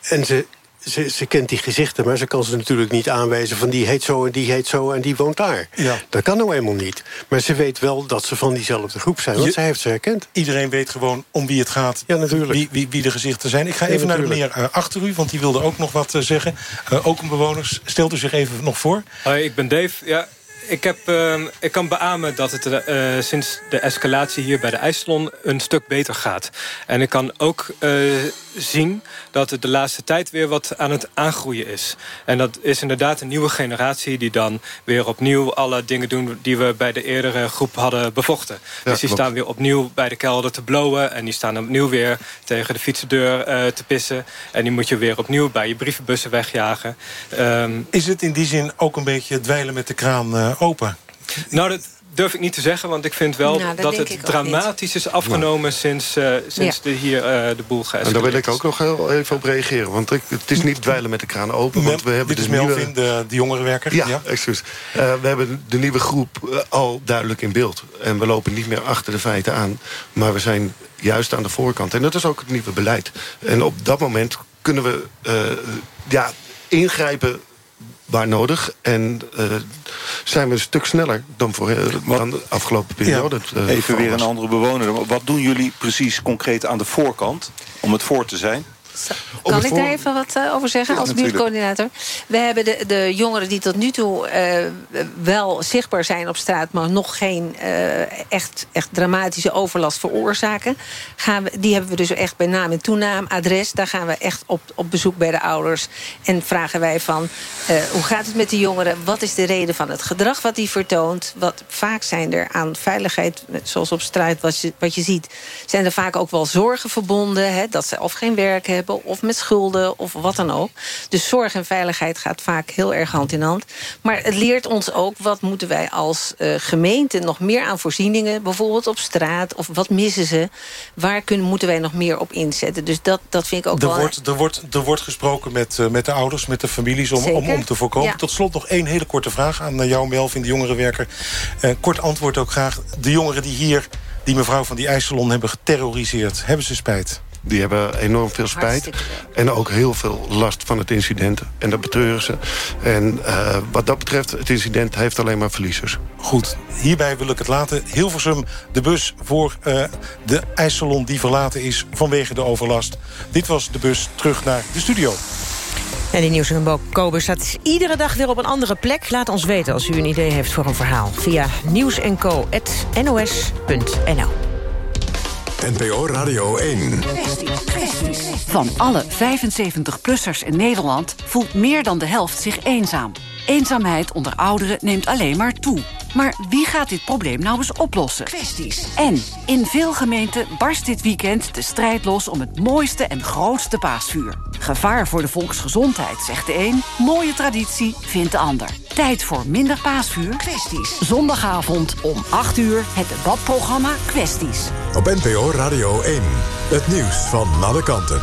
en ze, ze, ze, kent die gezichten, maar ze kan ze natuurlijk niet aanwijzen... van die heet zo en die heet zo en die woont daar. Ja. Dat kan nou eenmaal niet. Maar ze weet wel dat ze van diezelfde groep zijn, want Je- zij heeft ze herkend. Iedereen weet gewoon om wie het gaat. Ja, natuurlijk. Wie, wie, wie de gezichten zijn. Ik ga Ja, even naar de meneer eh, achter u, want die wilde ook nog wat eh, zeggen. Eh, ook een bewoner. Stelt u zich even nog voor. Hoi, ik ben Dave. Ja, ik, heb, ehm, ik kan beamen dat het eh, sinds de escalatie hier bij de IJsselon een stuk beter gaat. En ik kan ook eh, zien dat het de laatste tijd weer wat aan het aangroeien is. En dat is inderdaad een nieuwe generatie die dan weer opnieuw alle dingen doen die we bij de eerdere groep hadden bevochten. dus die staan weer opnieuw bij de kelder te blowen en die staan opnieuw weer tegen de fietsendeur eh, te pissen. En die moet je weer opnieuw bij je brievenbussen wegjagen. Ehm, Is het in die zin ook een beetje dweilen met de kraan open? nou, dat durf ik niet te zeggen, want ik vind wel Nou, dat het dramatisch is afgenomen sinds, eh, sinds Ja. de, hier eh, de boel En geëscaleerd daar wil ik ook nog heel even op reageren. Want ik, het is niet dweilen met de kraan open. Want we hebben Dit is de nieuwe... De, de jongerenwerker. Ja, excuus. Eh, we hebben de nieuwe groep al duidelijk in beeld. En we lopen niet meer achter de feiten aan. Maar we zijn juist aan de voorkant. En dat is ook het nieuwe beleid. En op dat moment kunnen we eh, ja, ingrijpen waar nodig. En eh, zijn we een stuk sneller dan, voor, eh, dan de afgelopen periode. eh, Even weer een andere bewoner. Wat doen jullie precies concreet aan de voorkant om het voor te zijn? Kan ik daar even wat eh, over zeggen Ja, als buurtcoördinator? We hebben de, de jongeren die tot nu toe eh, wel zichtbaar zijn op straat... maar nog geen eh, echt, echt dramatische overlast veroorzaken. Gaan we, die hebben we dus echt bij naam en toenaam, adres. Daar gaan we echt op, op bezoek bij de ouders. En vragen wij van, hoe gaat het met de jongeren? Wat is de reden van het gedrag wat die vertoont? Wat, vaak zijn er aan veiligheid, zoals op straat wat je, wat je ziet... zijn er vaak ook wel zorgen verbonden. Hè, dat ze of geen werk hebben, of met schulden, of wat dan ook. Dus zorg en veiligheid gaat vaak heel erg hand in hand. Maar het leert ons ook, wat moeten wij als eh, gemeente... nog meer aan voorzieningen, bijvoorbeeld op straat... of wat missen ze? Waar kunnen, moeten wij nog meer op inzetten? Dus dat, dat vind ik ook Er wel... wordt, er, wordt, er wordt gesproken met, eh, met de ouders, met de families... om, om, om te voorkomen. Ja. Tot slot nog één hele korte vraag aan eh, jou, Melvin, de jongerenwerker. Eh, kort antwoord ook graag. De jongeren die hier, die mevrouw van die ijssalon hebben geterroriseerd... hebben ze spijt? Die hebben enorm veel spijt. En ook heel veel last van het incident. En dat betreuren ze. En eh, wat dat betreft, het incident heeft alleen maar verliezers. Goed, hierbij wil ik het laten. Hilversum, de bus voor eh, de ijssalon die verlaten is vanwege de overlast. Dit was de bus terug naar de studio. En die Nieuws en Kober staat iedere dag weer op een andere plek. Laat ons weten als u een idee heeft voor een verhaal. Via nieuwsenco.nos.nl NPO Radio 1. Van alle 75-plussers in Nederland voelt meer dan de helft zich eenzaam. Eenzaamheid onder ouderen neemt alleen maar toe. Maar wie gaat dit probleem nou eens oplossen? Kwesties. En in veel gemeenten barst dit weekend de strijd los om het mooiste en grootste paasvuur. Gevaar voor de volksgezondheid, zegt de een. Mooie traditie, vindt de ander. Tijd voor minder paasvuur? Kwesties. Zondagavond om 8 uur het debatprogramma Kwesties. Op NPO Radio 1. Het nieuws van alle kanten.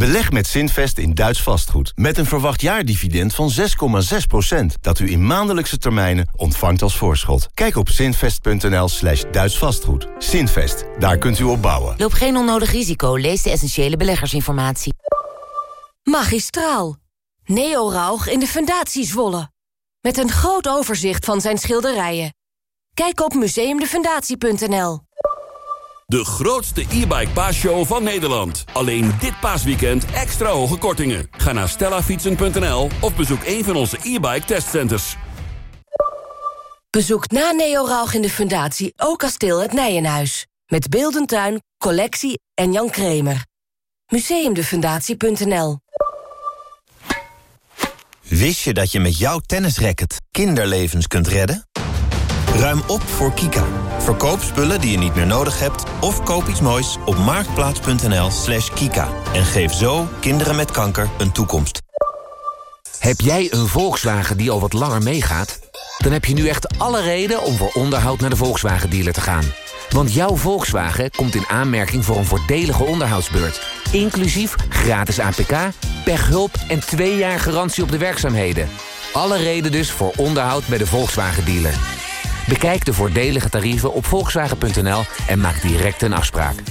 Beleg met Zinvest in Duits vastgoed. Met een verwacht jaardividend van 6,6%. Dat u in maandelijkse termijnen ontvangt als voorschot. Kijk op zinvest.nl slash Duits vastgoed. Zinvest, daar kunt u op bouwen. Loop geen onnodig risico. Lees de essentiële beleggersinformatie. Magistraal. Neo Rauch in de Fundatie Zwolle. Met een groot overzicht van zijn schilderijen. Kijk op museumdefundatie.nl. De grootste e-bike paasshow van Nederland. Alleen dit paasweekend extra hoge kortingen. Ga naar stellafietsen.nl of bezoek een van onze e-bike testcenters. Bezoek na Neo Rauch in de Fundatie ook kasteel het Nijenhuis. Met Beeldentuin, Collectie en Jan Kremer. Museumdefundatie.nl Wist je dat je met jouw tennisracket kinderlevens kunt redden? Ruim op voor Kika. Verkoop spullen die je niet meer nodig hebt... of koop iets moois op marktplaats.nl slash kika. En geef zo kinderen met kanker een toekomst. Heb jij een Volkswagen die al wat langer meegaat? Dan heb je nu echt alle reden om voor onderhoud naar de Volkswagen-dealer te gaan. Want jouw Volkswagen komt in aanmerking voor een voordelige onderhoudsbeurt. Inclusief gratis APK, pechhulp en twee jaar garantie op de werkzaamheden. Alle reden dus voor onderhoud bij de Volkswagen-dealer. Bekijk de voordelige tarieven op volkswagen.nl en maak direct een afspraak.